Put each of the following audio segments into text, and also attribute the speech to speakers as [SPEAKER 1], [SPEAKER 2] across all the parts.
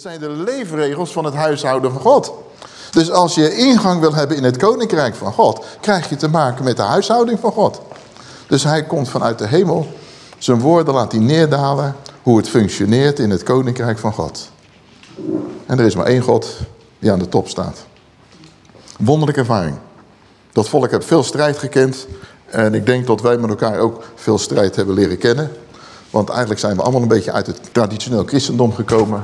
[SPEAKER 1] Zijn de leefregels van het huishouden van God. Dus als je ingang wil hebben in het koninkrijk van God, krijg je te maken met de huishouding van God. Dus hij komt vanuit de hemel, zijn woorden laat hij neerdalen, hoe het functioneert in het koninkrijk van God. En er is maar één God die aan de top staat. Wonderlijke ervaring. Dat volk heeft veel strijd gekend. En ik denk dat wij met elkaar ook veel strijd hebben leren kennen. Want eigenlijk zijn we allemaal een beetje uit het traditioneel christendom gekomen.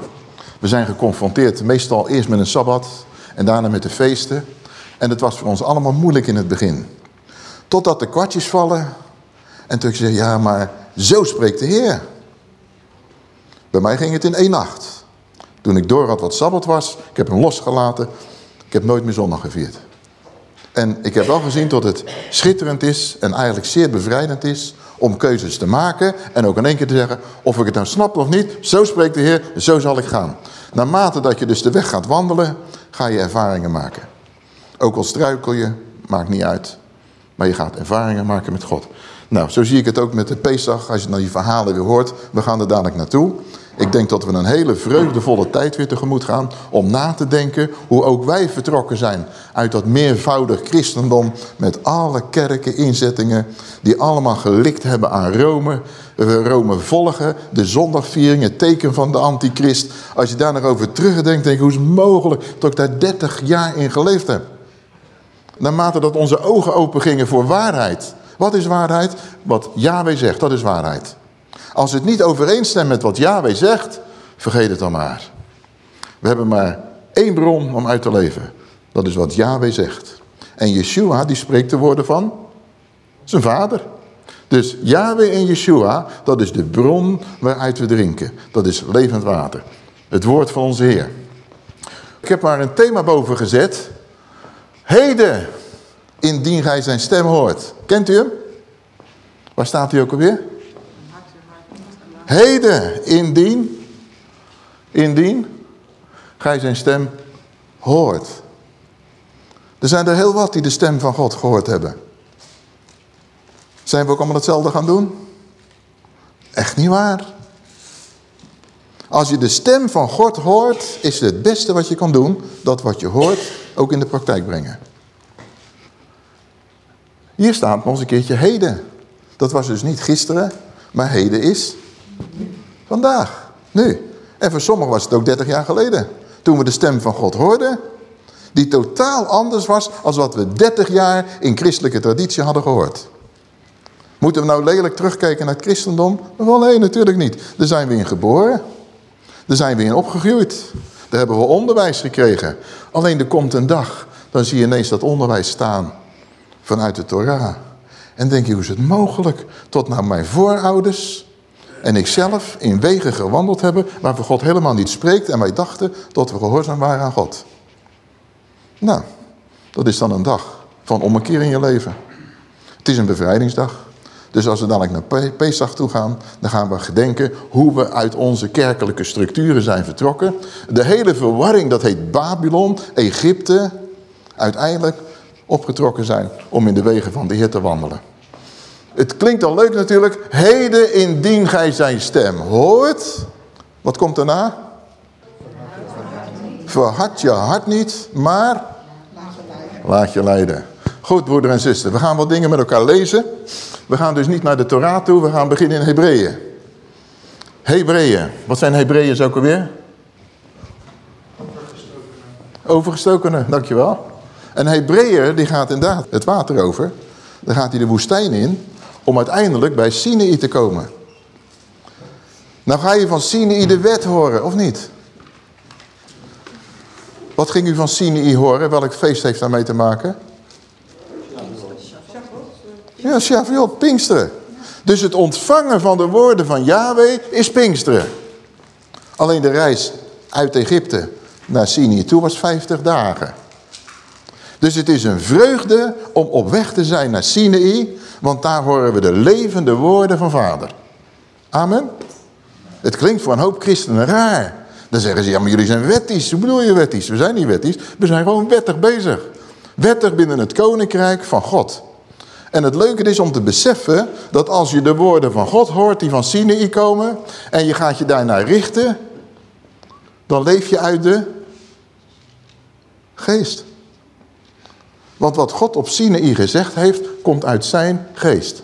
[SPEAKER 1] We zijn geconfronteerd meestal eerst met een Sabbat en daarna met de feesten. En het was voor ons allemaal moeilijk in het begin. Totdat de kwartjes vallen. En toen zei ja maar zo spreekt de Heer. Bij mij ging het in één nacht. Toen ik door had wat Sabbat was, ik heb hem losgelaten. Ik heb nooit meer zondag gevierd. En ik heb wel gezien dat het schitterend is en eigenlijk zeer bevrijdend is om keuzes te maken en ook in één keer te zeggen of ik het nou snap of niet. Zo spreekt de Heer, zo zal ik gaan. Naarmate dat je dus de weg gaat wandelen, ga je ervaringen maken. Ook al struikel je, maakt niet uit. Maar je gaat ervaringen maken met God. Nou, zo zie ik het ook met de Pesach. Als je nou die verhalen weer hoort, we gaan er dadelijk naartoe. Ik denk dat we een hele vreugdevolle tijd weer tegemoet gaan om na te denken hoe ook wij vertrokken zijn uit dat meervoudig christendom met alle kerken, inzettingen die allemaal gelikt hebben aan Rome. Rome volgen, de zondagviering, het teken van de antichrist. Als je daar nog over terugdenkt, denk ik hoe is het mogelijk dat ik daar 30 jaar in geleefd heb. Naarmate dat onze ogen open gingen voor waarheid. Wat is waarheid? Wat Yahweh zegt, dat is waarheid. Als het niet overeenstemt met wat Yahweh zegt, vergeet het dan maar. We hebben maar één bron om uit te leven. Dat is wat Yahweh zegt. En Yeshua die spreekt de woorden van zijn vader. Dus Yahweh en Yeshua, dat is de bron waaruit we drinken. Dat is levend water. Het woord van onze Heer. Ik heb maar een thema boven gezet. Heden, indien gij zijn stem hoort. Kent u hem? Waar staat hij ook alweer? Heden, indien, indien, gij zijn stem hoort. Er zijn er heel wat die de stem van God gehoord hebben. Zijn we ook allemaal hetzelfde gaan doen? Echt niet waar. Als je de stem van God hoort, is het beste wat je kan doen, dat wat je hoort ook in de praktijk brengen. Hier staat nog eens een keertje heden. Dat was dus niet gisteren, maar heden is vandaag, nu. En voor sommigen was het ook 30 jaar geleden. Toen we de stem van God hoorden, die totaal anders was als wat we 30 jaar in christelijke traditie hadden gehoord. Moeten we nou lelijk terugkijken naar het christendom? Nee, natuurlijk niet. Daar zijn we in geboren. Daar zijn we in opgegroeid. Daar hebben we onderwijs gekregen. Alleen er komt een dag, dan zie je ineens dat onderwijs staan vanuit de Torah. En denk je, hoe is het mogelijk tot nou mijn voorouders en ik zelf in wegen gewandeld hebben waarvoor God helemaal niet spreekt en wij dachten dat we gehoorzaam waren aan God. Nou, dat is dan een dag van ommekeer in je leven. Het is een bevrijdingsdag. Dus als we dadelijk naar Pesach toe gaan, dan gaan we gedenken hoe we uit onze kerkelijke structuren zijn vertrokken. De hele verwarring, dat heet Babylon, Egypte, uiteindelijk opgetrokken zijn om in de wegen van de Heer te wandelen. Het klinkt al leuk natuurlijk. Heden indien gij zijn stem hoort. Wat komt daarna? Verhard je hart niet, maar laat je leiden. Goed, broeder en zuster. We gaan wat dingen met elkaar lezen. We gaan dus niet naar de Torah toe. We gaan beginnen in Hebreeën. Hebreeën. Wat zijn Hebreeën ook alweer? Overgestokenen, dankjewel. En Hebreeën die gaat inderdaad het water over. Dan gaat hij de woestijn in om uiteindelijk bij Sinai te komen. Nou ga je van Sinai de wet horen, of niet? Wat ging u van Sinai horen? Welk feest heeft daarmee te maken? Ja, Shavuot, Pinksteren. Dus het ontvangen van de woorden van Yahweh is Pinksteren. Alleen de reis uit Egypte naar Sinai toe was 50 dagen. Dus het is een vreugde om op weg te zijn naar Sinai, want daar horen we de levende woorden van vader. Amen. Het klinkt voor een hoop christenen raar. Dan zeggen ze, ja maar jullie zijn wettisch. Hoe bedoel je wettisch? We zijn niet wettisch, we zijn gewoon wettig bezig. Wettig binnen het koninkrijk van God. En het leuke is om te beseffen dat als je de woorden van God hoort die van Sinai komen... en je gaat je daarnaar richten... dan leef je uit de geest. Want wat God op Sinaï gezegd heeft, komt uit zijn geest.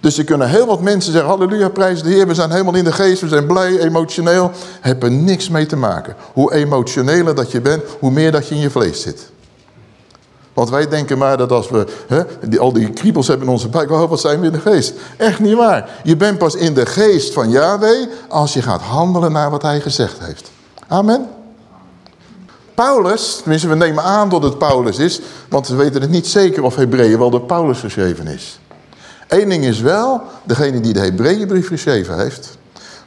[SPEAKER 1] Dus er kunnen heel wat mensen zeggen, halleluja, prijs de Heer, we zijn helemaal in de geest, we zijn blij, emotioneel. Heb er niks mee te maken. Hoe emotioneler dat je bent, hoe meer dat je in je vlees zit. Want wij denken maar dat als we hè, al die kriebels hebben in onze buik, oh, wat zijn we in de geest. Echt niet waar. Je bent pas in de geest van Yahweh als je gaat handelen naar wat hij gezegd heeft. Amen. Paulus, tenminste we nemen aan dat het Paulus is, want we weten het niet zeker of Hebreeën wel door Paulus geschreven is. Eén ding is wel, degene die de Hebreeënbrief geschreven heeft,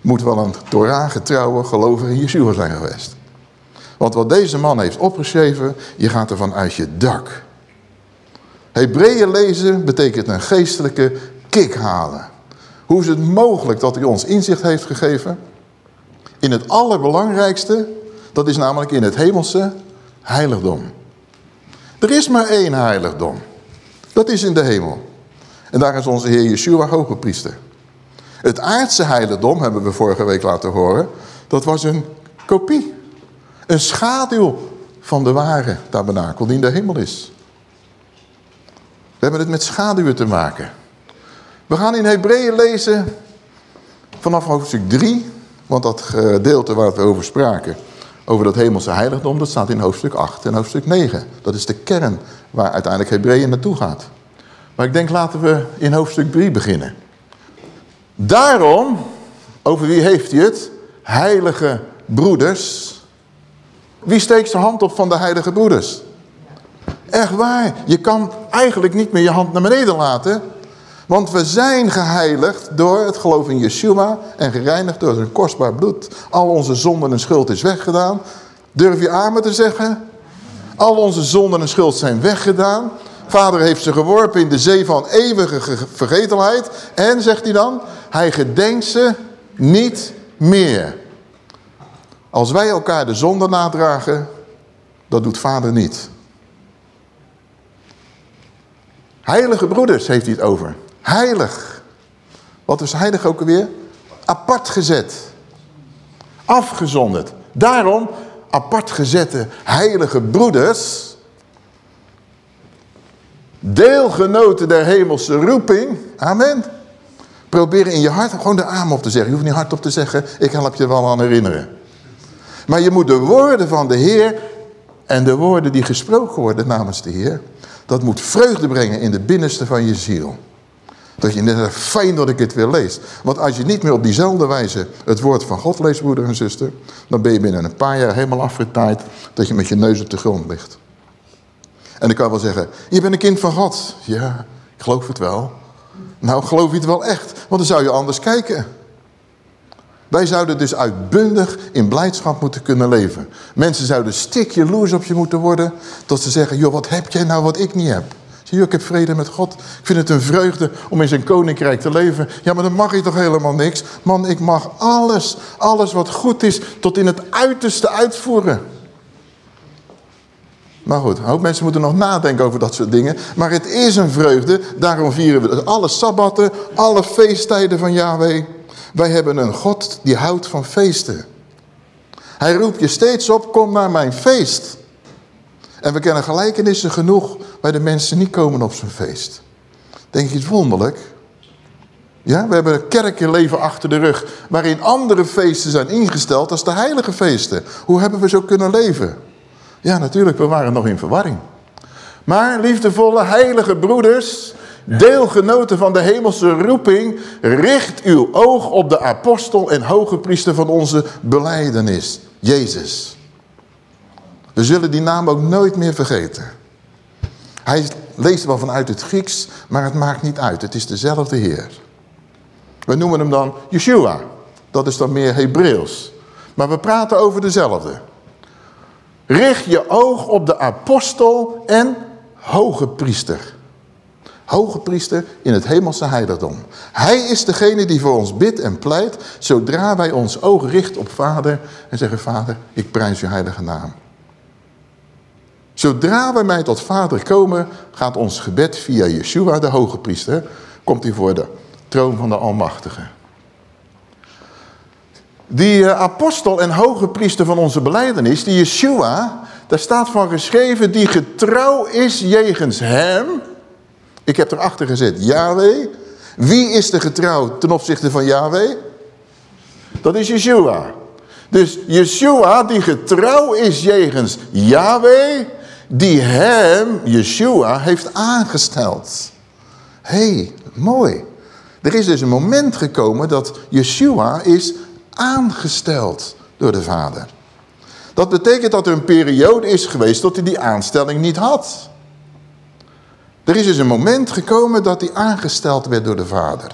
[SPEAKER 1] moet wel een Torah getrouwe gelovige in Yeshua zijn geweest. Want wat deze man heeft opgeschreven, je gaat ervan uit je dak. Hebreeën lezen betekent een geestelijke kick halen. Hoe is het mogelijk dat hij ons inzicht heeft gegeven? In het allerbelangrijkste, dat is namelijk in het hemelse heiligdom. Er is maar één heiligdom. Dat is in de hemel. En daar is onze Heer Yeshua hoge priester. Het aardse heiligdom, hebben we vorige week laten horen, dat was een kopie. Een schaduw van de ware tabernakel die in de hemel is. We hebben het met schaduwen te maken. We gaan in Hebreeën lezen vanaf hoofdstuk 3, want dat gedeelte waar we over spraken, over dat hemelse heiligdom, dat staat in hoofdstuk 8 en hoofdstuk 9. Dat is de kern waar uiteindelijk Hebreeën naartoe gaat. Maar ik denk laten we in hoofdstuk 3 beginnen. Daarom, over wie heeft hij het? Heilige broeders. Wie steekt zijn hand op van de heilige broeders? Echt waar. Je kan eigenlijk niet meer je hand naar beneden laten. Want we zijn geheiligd door het geloof in Yeshua en gereinigd door zijn kostbaar bloed. Al onze zonden en schuld is weggedaan. Durf je amen te zeggen? Al onze zonden en schuld zijn weggedaan. Vader heeft ze geworpen in de zee van eeuwige vergetelheid. En, zegt hij dan, hij gedenkt ze niet meer. Als wij elkaar de zonde nadragen, dat doet vader niet. Heilige broeders heeft hij het over. Heilig. Wat is heilig ook alweer? Apart gezet. Afgezonderd. Daarom apart gezette heilige broeders deelgenoten der hemelse roeping. Amen. Probeer in je hart gewoon de amen op te zeggen. Je hoeft niet hard op te zeggen, ik help je wel aan herinneren. Maar je moet de woorden van de Heer en de woorden die gesproken worden namens de Heer, dat moet vreugde brengen in de binnenste van je ziel. Dat je net fijn dat ik het weer lees. Want als je niet meer op diezelfde wijze het woord van God leest, broeder en zuster, dan ben je binnen een paar jaar helemaal afgetaaid dat je met je neus op de grond ligt. En dan kan wel zeggen, je bent een kind van God. Ja, ik geloof het wel. Nou, geloof je het wel echt? Want dan zou je anders kijken. Wij zouden dus uitbundig in blijdschap moeten kunnen leven. Mensen zouden stikje loers op je moeten worden. Tot ze zeggen, joh, wat heb jij nou wat ik niet heb? Zie je, ik heb vrede met God. Ik vind het een vreugde om in zijn koninkrijk te leven. Ja, maar dan mag je toch helemaal niks? Man, ik mag alles, alles wat goed is, tot in het uiterste uitvoeren. Maar goed, hoop mensen moeten nog nadenken over dat soort dingen. Maar het is een vreugde, daarom vieren we alle sabbatten, alle feesttijden van Yahweh. Wij hebben een God die houdt van feesten. Hij roept je steeds op, kom naar mijn feest. En we kennen gelijkenissen genoeg waar de mensen niet komen op zijn feest. Denk je het wonderlijk? Ja, we hebben een kerkenleven achter de rug waarin andere feesten zijn ingesteld als de heilige feesten. Hoe hebben we zo kunnen leven? Ja, natuurlijk, we waren nog in verwarring. Maar liefdevolle heilige broeders, deelgenoten van de hemelse roeping, richt uw oog op de apostel en hoge priester van onze beleidenis, Jezus. We zullen die naam ook nooit meer vergeten. Hij leest wel vanuit het Grieks, maar het maakt niet uit. Het is dezelfde Heer. We noemen hem dan Yeshua. Dat is dan meer Hebreeuws. Maar we praten over dezelfde. Richt je oog op de apostel en hoge priester. Hoge priester in het hemelse heiligdom. Hij is degene die voor ons bidt en pleit, zodra wij ons oog richten op vader en zeggen, vader, ik prijs uw heilige naam. Zodra wij mij tot vader komen, gaat ons gebed via Yeshua, de hoge priester, komt hij voor de troon van de Almachtige. Die uh, apostel en hoge priester van onze beleidenis, die Yeshua, daar staat van geschreven, die getrouw is jegens hem. Ik heb erachter gezet, Yahweh. Wie is de getrouw ten opzichte van Yahweh? Dat is Yeshua. Dus Yeshua die getrouw is jegens Yahweh, die hem, Yeshua, heeft aangesteld. Hé, hey, mooi. Er is dus een moment gekomen dat Yeshua is aangesteld door de Vader. Dat betekent dat er een periode is geweest dat hij die aanstelling niet had. Er is dus een moment gekomen dat hij aangesteld werd door de Vader.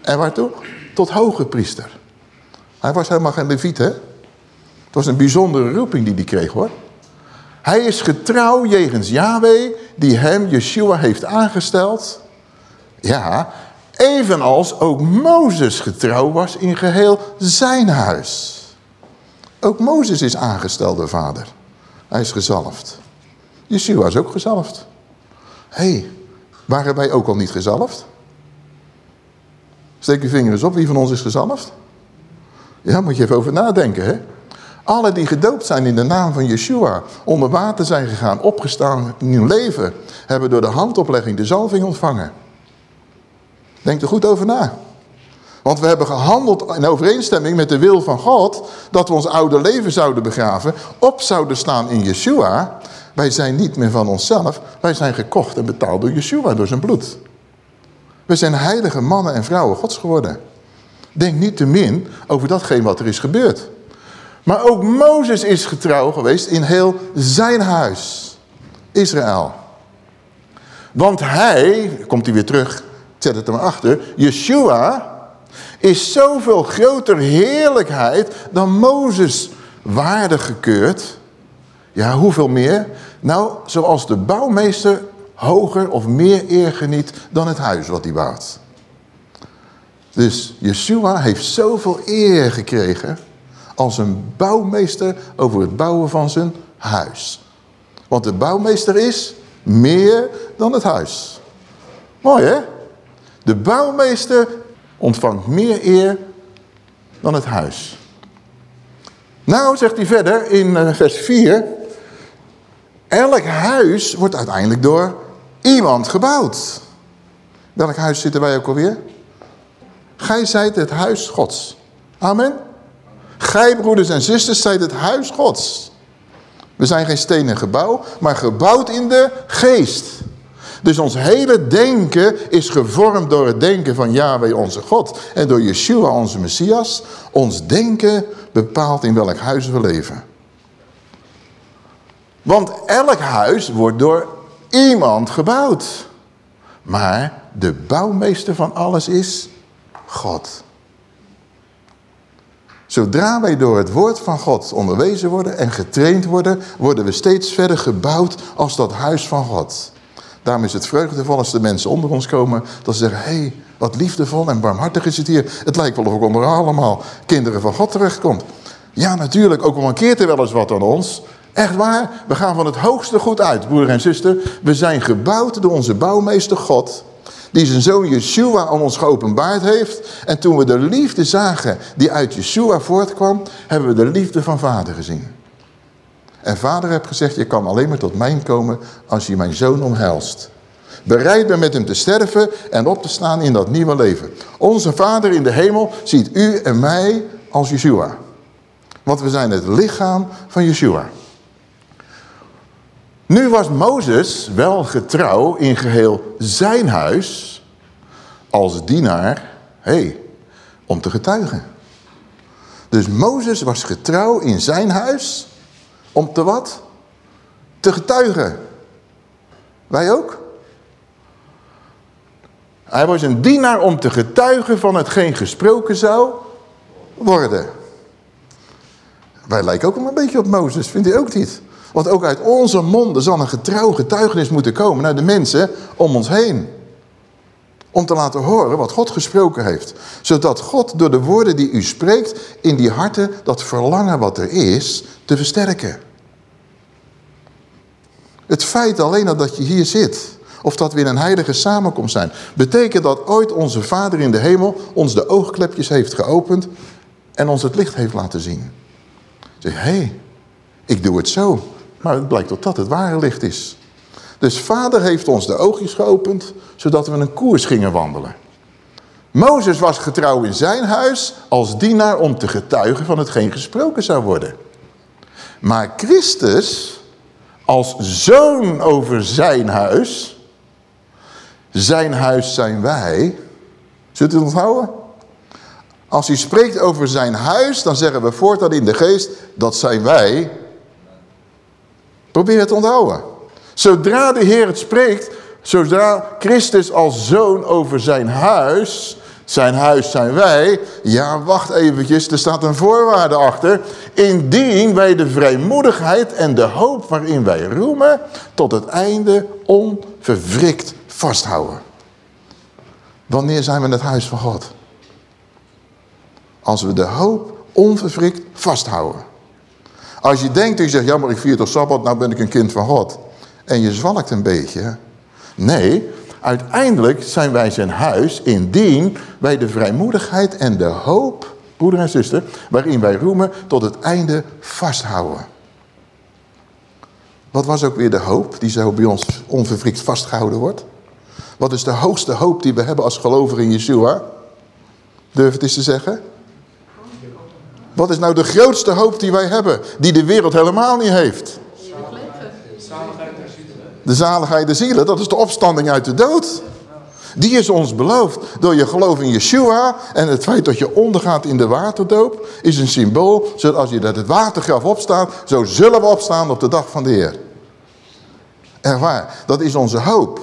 [SPEAKER 1] En waartoe? Tot hoge priester. Hij was helemaal geen leviet, hè? Het was een bijzondere roeping die hij kreeg, hoor. Hij is getrouw jegens Yahweh, die hem, Yeshua, heeft aangesteld. Ja, evenals ook Mozes getrouw was in geheel zijn huis. Ook Mozes is aangesteld door vader. Hij is gezalfd. Yeshua is ook gezalfd. Hé, hey, waren wij ook al niet gezalfd? Steek je vinger eens op, wie van ons is gezalfd? Ja, moet je even over nadenken, hè? Alle die gedoopt zijn in de naam van Yeshua, onder water zijn gegaan, opgestaan, nieuw leven, hebben door de handoplegging de zalving ontvangen. Denk er goed over na. Want we hebben gehandeld in overeenstemming met de wil van God, dat we ons oude leven zouden begraven, op zouden staan in Yeshua. Wij zijn niet meer van onszelf, wij zijn gekocht en betaald door Yeshua, door zijn bloed. We zijn heilige mannen en vrouwen gods geworden. Denk niet te min over datgene wat er is gebeurd. Maar ook Mozes is getrouw geweest in heel zijn huis. Israël. Want hij, komt hij weer terug, zet het er maar achter. Yeshua is zoveel groter heerlijkheid dan Mozes waardig gekeurd. Ja, hoeveel meer? Nou, zoals de bouwmeester hoger of meer eer geniet dan het huis wat hij bouwt. Dus Yeshua heeft zoveel eer gekregen als een bouwmeester over het bouwen van zijn huis. Want de bouwmeester is meer dan het huis. Mooi hè? De bouwmeester ontvangt meer eer dan het huis. Nou, zegt hij verder in eh, vers 4. Elk huis wordt uiteindelijk door iemand gebouwd. Welk huis zitten wij ook alweer? Gij zijt het huis gods. Amen. Gij, broeders en zusters, zijt het huis gods. We zijn geen stenen gebouw, maar gebouwd in de geest. Dus ons hele denken is gevormd door het denken van Yahweh onze God. En door Yeshua onze Messias. Ons denken bepaalt in welk huis we leven. Want elk huis wordt door iemand gebouwd. Maar de bouwmeester van alles is God. Zodra wij door het woord van God onderwezen worden en getraind worden, worden we steeds verder gebouwd als dat huis van God. Daarom is het vreugdevol als de mensen onder ons komen, dat ze zeggen, hé, hey, wat liefdevol en barmhartig is het hier. Het lijkt wel of ik onder allemaal kinderen van God terechtkomt. Ja, natuurlijk, ook al mankeert er wel eens wat aan ons. Echt waar, we gaan van het hoogste goed uit, broer en zuster. We zijn gebouwd door onze bouwmeester God die zijn zoon Yeshua aan ons geopenbaard heeft. En toen we de liefde zagen die uit Yeshua voortkwam, hebben we de liefde van vader gezien. En vader heeft gezegd, je kan alleen maar tot mij komen als je mijn zoon omhelst. Bereid ben met hem te sterven en op te staan in dat nieuwe leven. Onze vader in de hemel ziet u en mij als Yeshua. Want we zijn het lichaam van Yeshua. Nu was Mozes wel getrouw in geheel zijn huis als dienaar, hey, om te getuigen. Dus Mozes was getrouw in zijn huis om te wat? Te getuigen. Wij ook? Hij was een dienaar om te getuigen van hetgeen gesproken zou worden. Wij lijken ook een beetje op Mozes, vindt u ook niet? Want ook uit onze monden zal een getrouw getuigenis moeten komen naar de mensen om ons heen. Om te laten horen wat God gesproken heeft. Zodat God door de woorden die u spreekt in die harten dat verlangen wat er is te versterken. Het feit alleen dat je hier zit, of dat we in een heilige samenkomst zijn, betekent dat ooit onze Vader in de hemel ons de oogklepjes heeft geopend en ons het licht heeft laten zien. Zeg, hé, hey, ik doe het zo. Maar het blijkt dat dat het ware licht is. Dus vader heeft ons de oogjes geopend, zodat we een koers gingen wandelen. Mozes was getrouw in zijn huis als dienaar om te getuigen van hetgeen gesproken zou worden. Maar Christus als zoon over zijn huis, zijn huis zijn wij. Zult u het onthouden? Als hij spreekt over zijn huis, dan zeggen we voortaan in de geest, dat zijn wij. Probeer het te onthouden. Zodra de Heer het spreekt, zodra Christus als zoon over zijn huis, zijn huis zijn wij. Ja, wacht eventjes, er staat een voorwaarde achter. Indien wij de vrijmoedigheid en de hoop waarin wij roemen, tot het einde onverwrikt vasthouden. Wanneer zijn we in het huis van God? Als we de hoop onverwrikt vasthouden. Als je denkt en je zegt, ja maar ik vier toch Sabbat, nou ben ik een kind van God. En je zwalkt een beetje. Nee, uiteindelijk zijn wij zijn huis indien wij de vrijmoedigheid en de hoop, broeder en zuster, waarin wij roemen, tot het einde vasthouden. Wat was ook weer de hoop die zo bij ons onverwrikt vastgehouden wordt? Wat is de hoogste hoop die we hebben als gelovigen in Yeshua? Durf het eens te zeggen? Wat is nou de grootste hoop die wij hebben, die de wereld helemaal niet heeft? De zaligheid der zielen, dat is de opstanding uit de dood. Die is ons beloofd door je geloof in Yeshua. En het feit dat je ondergaat in de waterdoop is een symbool. Zodat als je dat het watergraf opstaat, zo zullen we opstaan op de dag van de Heer. Echt waar, dat is onze hoop.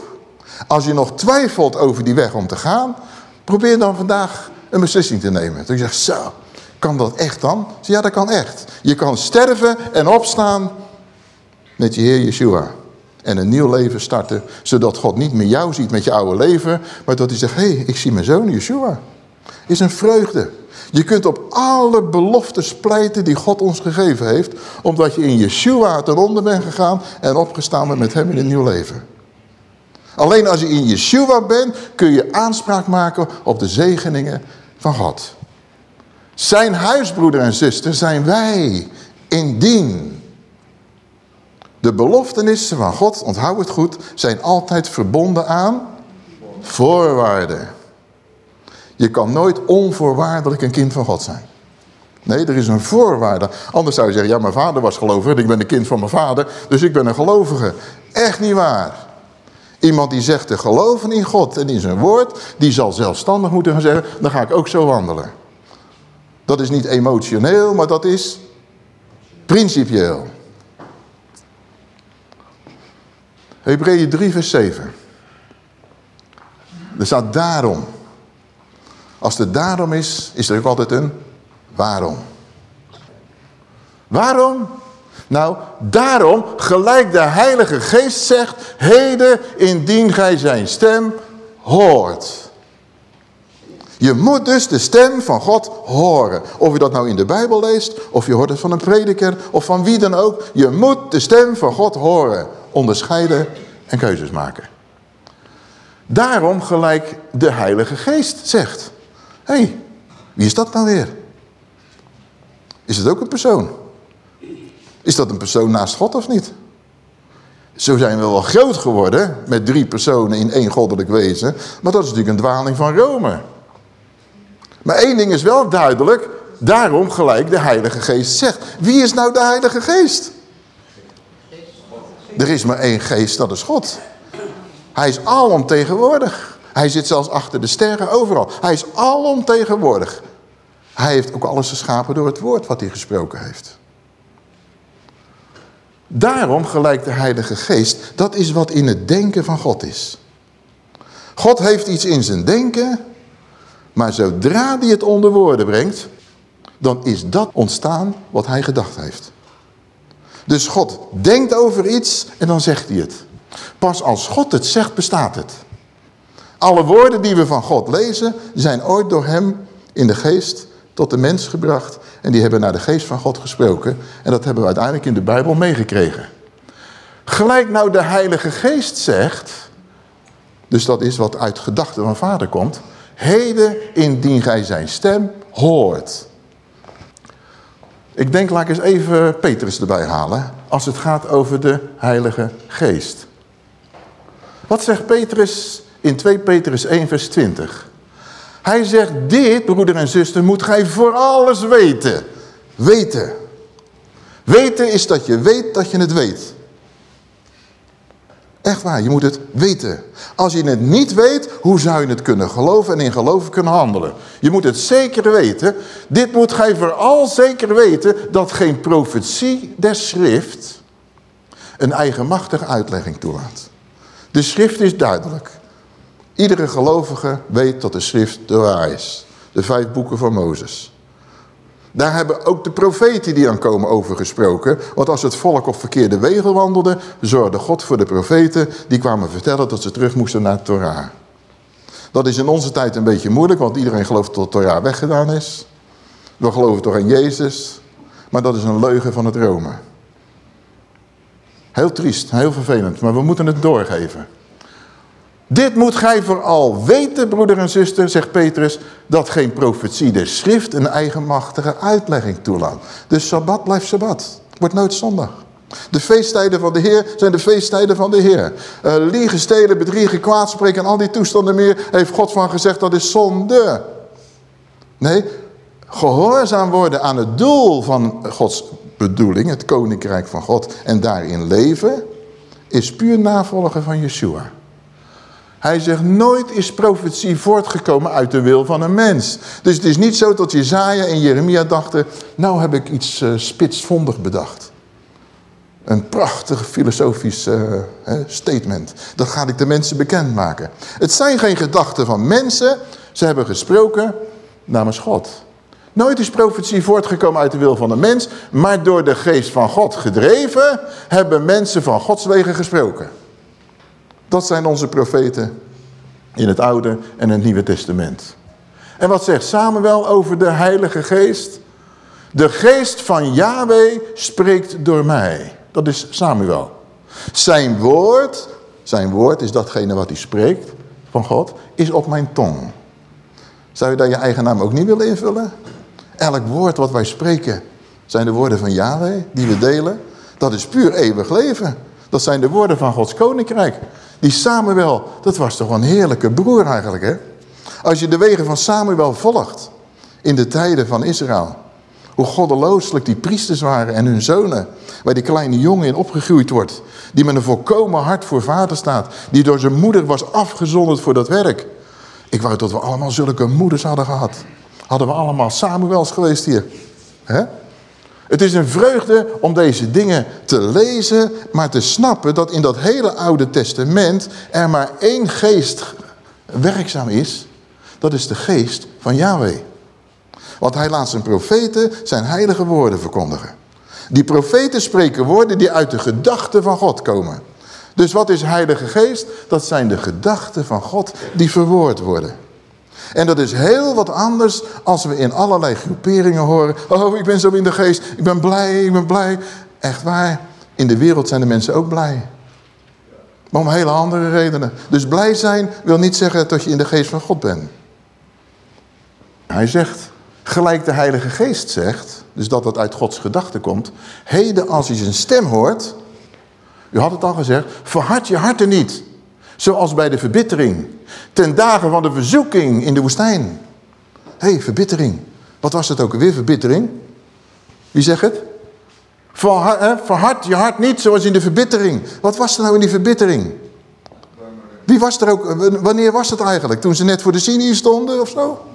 [SPEAKER 1] Als je nog twijfelt over die weg om te gaan, probeer dan vandaag een beslissing te nemen. Dat je zegt, zo, kan dat echt dan? Ja, dat kan echt. Je kan sterven en opstaan met je Heer Yeshua. En een nieuw leven starten, zodat God niet meer jou ziet met je oude leven, maar dat hij zegt, hé, hey, ik zie mijn zoon Yeshua. Is een vreugde. Je kunt op alle beloftes pleiten die God ons gegeven heeft, omdat je in Yeshua ten onder bent gegaan en opgestaan bent met hem in een nieuw leven. Alleen als je in Yeshua bent, kun je aanspraak maken op de zegeningen van God. Zijn huisbroeder en zuster zijn wij, indien. De beloftenissen van God, onthoud het goed, zijn altijd verbonden aan voorwaarden. Je kan nooit onvoorwaardelijk een kind van God zijn. Nee, er is een voorwaarde. Anders zou je zeggen, ja, mijn vader was gelovig, ik ben een kind van mijn vader, dus ik ben een gelovige. Echt niet waar. Iemand die zegt te geloven in God en in zijn woord, die zal zelfstandig moeten gaan zeggen, dan ga ik ook zo wandelen. Dat is niet emotioneel, maar dat is principieel. Hebreeën 3 vers 7. Er staat daarom. Als het daarom is, is er ook altijd een waarom. Waarom? Nou, daarom, gelijk de Heilige Geest zegt, heden indien gij zijn stem hoort. Je moet dus de stem van God horen. Of je dat nou in de Bijbel leest, of je hoort het van een prediker, of van wie dan ook. Je moet de stem van God horen. Onderscheiden en keuzes maken. Daarom gelijk de Heilige Geest zegt. Hé, hey, wie is dat nou weer? Is het ook een persoon? Is dat een persoon naast God of niet? Zo zijn we wel groot geworden met drie personen in één goddelijk wezen. Maar dat is natuurlijk een dwaling van Rome. Maar één ding is wel duidelijk. Daarom gelijk de Heilige Geest zegt. Wie is nou de Heilige Geest? Er is maar één geest, dat is God. Hij is alomtegenwoordig. Hij zit zelfs achter de sterren overal. Hij is alomtegenwoordig. Hij heeft ook alles geschapen door het woord wat hij gesproken heeft. Daarom gelijk de Heilige Geest, dat is wat in het denken van God is. God heeft iets in zijn denken maar zodra hij het onder woorden brengt, dan is dat ontstaan wat hij gedacht heeft. Dus God denkt over iets en dan zegt hij het. Pas als God het zegt, bestaat het. Alle woorden die we van God lezen, zijn ooit door hem in de geest tot de mens gebracht. En die hebben naar de geest van God gesproken. En dat hebben we uiteindelijk in de Bijbel meegekregen. Gelijk nou de Heilige Geest zegt, dus dat is wat uit gedachten van vader komt. Heden indien gij zijn stem hoort. Ik denk, laat ik eens even Petrus erbij halen. Als het gaat over de Heilige Geest. Wat zegt Petrus in 2 Petrus 1 vers 20? Hij zegt, dit, broeder en zuster, moet gij voor alles weten. Weten. Weten is dat je weet dat je het weet. Echt waar, je moet het weten. Als je het niet weet, hoe zou je het kunnen geloven en in geloven kunnen handelen? Je moet het zeker weten. Dit moet gij vooral zeker weten, dat geen profetie der schrift een eigenmachtige uitlegging toelaat. De schrift is duidelijk. Iedere gelovige weet dat de schrift de waar is. De vijf boeken van Mozes. Daar hebben ook de profeten die aankomen over gesproken. Want als het volk op verkeerde wegen wandelde, zorgde God voor de profeten. Die kwamen vertellen dat ze terug moesten naar Torah. Dat is in onze tijd een beetje moeilijk, want iedereen gelooft dat Torah weggedaan is. We geloven toch aan Jezus. Maar dat is een leugen van het Rome. Heel triest, heel vervelend, maar we moeten het doorgeven. Dit moet gij vooral weten, broeder en zuster, zegt Petrus, dat geen profetie de schrift een eigenmachtige uitlegging toelaat. Dus Sabbat blijft Sabbat. Wordt nooit zondag. De feesttijden van de Heer zijn de feesttijden van de Heer. Uh, liegen, stelen, bedriegen, kwaadspreken en al die toestanden meer... heeft God van gezegd dat is zonde. Nee, gehoorzaam worden aan het doel van Gods bedoeling... het koninkrijk van God en daarin leven... is puur navolgen van Yeshua. Hij zegt, nooit is profetie voortgekomen uit de wil van een mens. Dus het is niet zo dat Jezaja en Jeremia dachten... nou heb ik iets uh, spitsvondig bedacht. Een prachtig filosofisch uh, statement. Dat ga ik de mensen bekendmaken. Het zijn geen gedachten van mensen. Ze hebben gesproken namens God. Nooit is profetie voortgekomen uit de wil van een mens... maar door de geest van God gedreven... hebben mensen van Gods wegen gesproken. Dat zijn onze profeten in het Oude en het Nieuwe Testament. En wat zegt Samuel over de Heilige Geest? De geest van Yahweh spreekt door mij. Dat is Samuel. Zijn woord, zijn woord is datgene wat hij spreekt van God, is op mijn tong. Zou je daar je eigen naam ook niet willen invullen? Elk woord wat wij spreken zijn de woorden van Yahweh die we delen. Dat is puur eeuwig leven. Dat zijn de woorden van Gods koninkrijk. Die Samuel, dat was toch een heerlijke broer eigenlijk, hè? Als je de wegen van Samuel volgt, in de tijden van Israël. Hoe goddelooselijk die priesters waren en hun zonen. Waar die kleine jongen in opgegroeid wordt. Die met een volkomen hart voor vader staat. Die door zijn moeder was afgezonderd voor dat werk. Ik wou dat we allemaal zulke moeders hadden gehad. Hadden we allemaal Samuels geweest hier. hè? Het is een vreugde om deze dingen te lezen, maar te snappen dat in dat hele oude testament er maar één geest werkzaam is. Dat is de geest van Yahweh. Want hij laat zijn profeten zijn heilige woorden verkondigen. Die profeten spreken woorden die uit de gedachten van God komen. Dus wat is heilige geest? Dat zijn de gedachten van God die verwoord worden. En dat is heel wat anders als we in allerlei groeperingen horen. Oh, ik ben zo in de geest. Ik ben blij, ik ben blij. Echt waar. In de wereld zijn de mensen ook blij. Maar om hele andere redenen. Dus blij zijn wil niet zeggen dat je in de geest van God bent. Hij zegt, gelijk de Heilige Geest zegt, dus dat het uit Gods gedachten komt. Heden als je zijn stem hoort, u had het al gezegd, verhard je harten niet. Zoals bij de verbittering. Ten dagen van de verzoeking in de woestijn. Hé, hey, verbittering. Wat was het ook weer, verbittering? Wie zegt het? Verhard je hart niet zoals in de verbittering. Wat was er nou in die verbittering? Wie was er ook? Wanneer was het eigenlijk? Toen ze net voor de Sinai stonden of zo?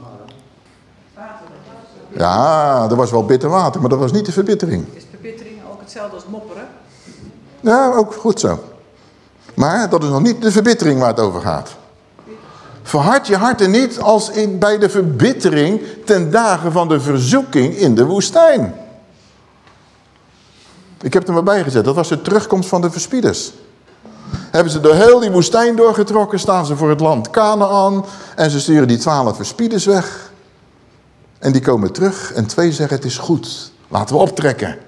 [SPEAKER 1] Ja, er was wel bitter water, maar dat was niet de verbittering.
[SPEAKER 2] Is verbittering ook hetzelfde als mopperen?
[SPEAKER 1] Ja, ook goed zo. Maar dat is nog niet de verbittering waar het over gaat. Verhard je harten niet als in, bij de verbittering ten dagen van de verzoeking in de woestijn. Ik heb er maar bij gezet. Dat was de terugkomst van de verspieders. Hebben ze door heel die woestijn doorgetrokken, staan ze voor het land Canaan. En ze sturen die twaalf verspieders weg. En die komen terug en twee zeggen het is goed. Laten we optrekken.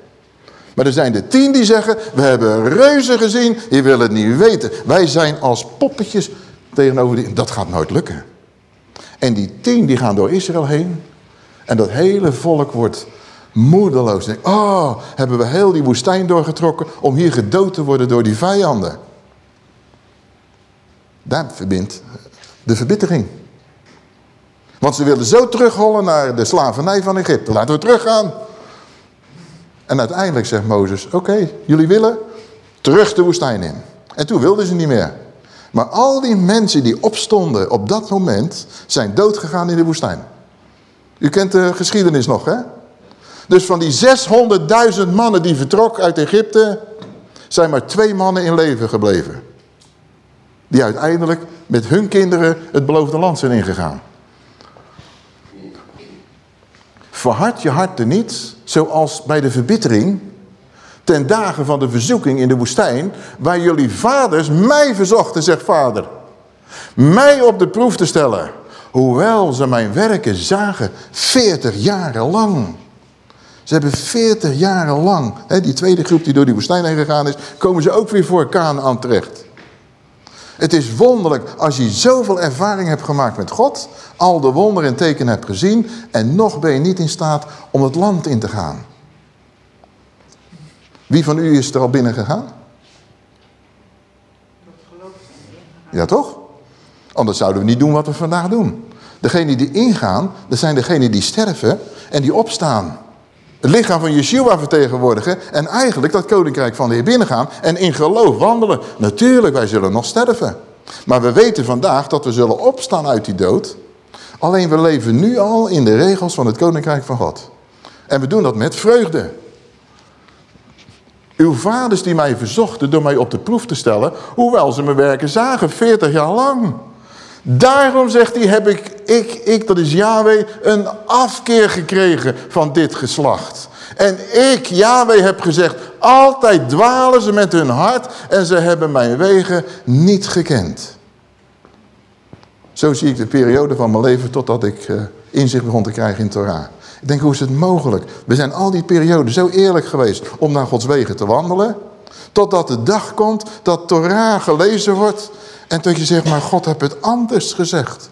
[SPEAKER 1] Maar er zijn de tien die zeggen, we hebben reuzen gezien, je wil het niet weten. Wij zijn als poppetjes tegenover die, dat gaat nooit lukken. En die tien die gaan door Israël heen. En dat hele volk wordt Moedeloos. Denk, oh, hebben we heel die woestijn doorgetrokken om hier gedood te worden door die vijanden. Daar verbindt de verbittering. Want ze wilden zo terughollen naar de slavernij van Egypte. Laten we teruggaan. En uiteindelijk zegt Mozes, oké, jullie willen terug de woestijn in. En toen wilden ze niet meer. Maar al die mensen die opstonden op dat moment zijn doodgegaan in de woestijn. U kent de geschiedenis nog, hè? Dus van die 600.000 mannen die vertrok uit Egypte, zijn maar twee mannen in leven gebleven. Die uiteindelijk met hun kinderen het beloofde land zijn ingegaan. Verhard je hart er niet, zoals bij de verbittering, ten dagen van de verzoeking in de woestijn, waar jullie vaders mij verzochten, zegt vader, mij op de proef te stellen, hoewel ze mijn werken zagen 40 jaren lang. Ze hebben 40 jaren lang, hè, die tweede groep die door die woestijn heen gegaan is, komen ze ook weer voor Canaan terecht. Het is wonderlijk als je zoveel ervaring hebt gemaakt met God, al de wonderen en tekenen hebt gezien en nog ben je niet in staat om het land in te gaan. Wie van u is er al binnen gegaan? Ja toch? Anders zouden we niet doen wat we vandaag doen. Degenen die ingaan, dat zijn degenen die sterven en die opstaan. Het lichaam van Yeshua vertegenwoordigen en eigenlijk dat koninkrijk van de Heer binnengaan en in geloof wandelen. Natuurlijk, wij zullen nog sterven. Maar we weten vandaag dat we zullen opstaan uit die dood. Alleen we leven nu al in de regels van het koninkrijk van God. En we doen dat met vreugde. Uw vaders die mij verzochten door mij op de proef te stellen, hoewel ze me werken zagen, 40 jaar lang. Daarom zegt hij, heb ik, ik, ik, dat is Yahweh, een afkeer gekregen van dit geslacht. En ik, Yahweh, heb gezegd, altijd dwalen ze met hun hart en ze hebben mijn wegen niet gekend. Zo zie ik de periode van mijn leven totdat ik uh, inzicht begon te krijgen in Torah. Ik denk, hoe is het mogelijk? We zijn al die perioden zo eerlijk geweest om naar Gods wegen te wandelen. Totdat de dag komt dat Torah gelezen wordt. En dat je zegt, maar God heeft het anders gezegd.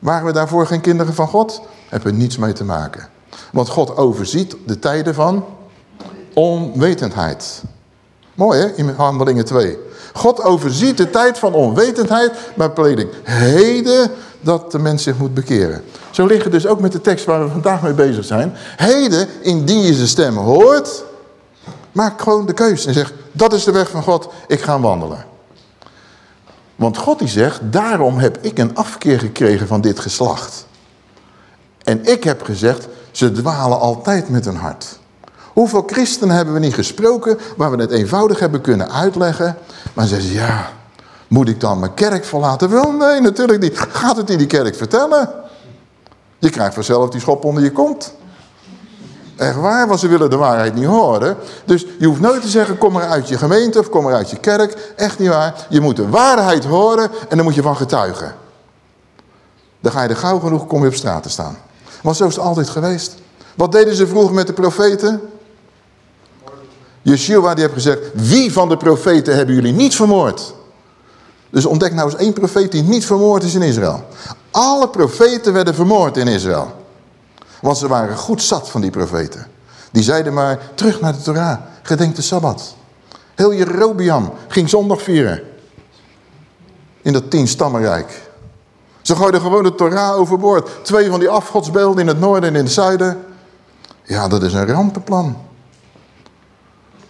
[SPEAKER 1] Waren we daarvoor geen kinderen van God? Hebben we niets mee te maken. Want God overziet de tijden van onwetendheid. Mooi hè, in handelingen 2. God overziet de tijd van onwetendheid, maar preding heden dat de mens zich moet bekeren. Zo liggen dus ook met de tekst waar we vandaag mee bezig zijn. Heden, indien je zijn stem hoort, maak gewoon de keuze en zeg, dat is de weg van God, ik ga wandelen. Want God die zegt, daarom heb ik een afkeer gekregen van dit geslacht. En ik heb gezegd, ze dwalen altijd met hun hart. Hoeveel christenen hebben we niet gesproken waar we het eenvoudig hebben kunnen uitleggen. Maar ze zeggen, ja, moet ik dan mijn kerk verlaten? Wel, nee, natuurlijk niet. Gaat het in die kerk vertellen? Je krijgt vanzelf die schop onder je kont. Echt waar, want ze willen de waarheid niet horen. Dus je hoeft nooit te zeggen, kom maar uit je gemeente of kom maar uit je kerk. Echt niet waar. Je moet de waarheid horen en dan moet je van getuigen. Dan ga je er gauw genoeg, kom je op straat te staan. Want zo is het altijd geweest. Wat deden ze vroeger met de profeten? Yeshua die heeft gezegd, wie van de profeten hebben jullie niet vermoord? Dus ontdek nou eens één profeet die niet vermoord is in Israël. Alle profeten werden vermoord in Israël. Want ze waren goed zat van die profeten. Die zeiden maar, terug naar de Torah, gedenk de Sabbat. Heel Jerobiam ging zondag vieren. In dat tien stammenrijk. Ze gooiden gewoon de Torah overboord. Twee van die afgodsbeelden in het noorden en in het zuiden. Ja, dat is een rampenplan.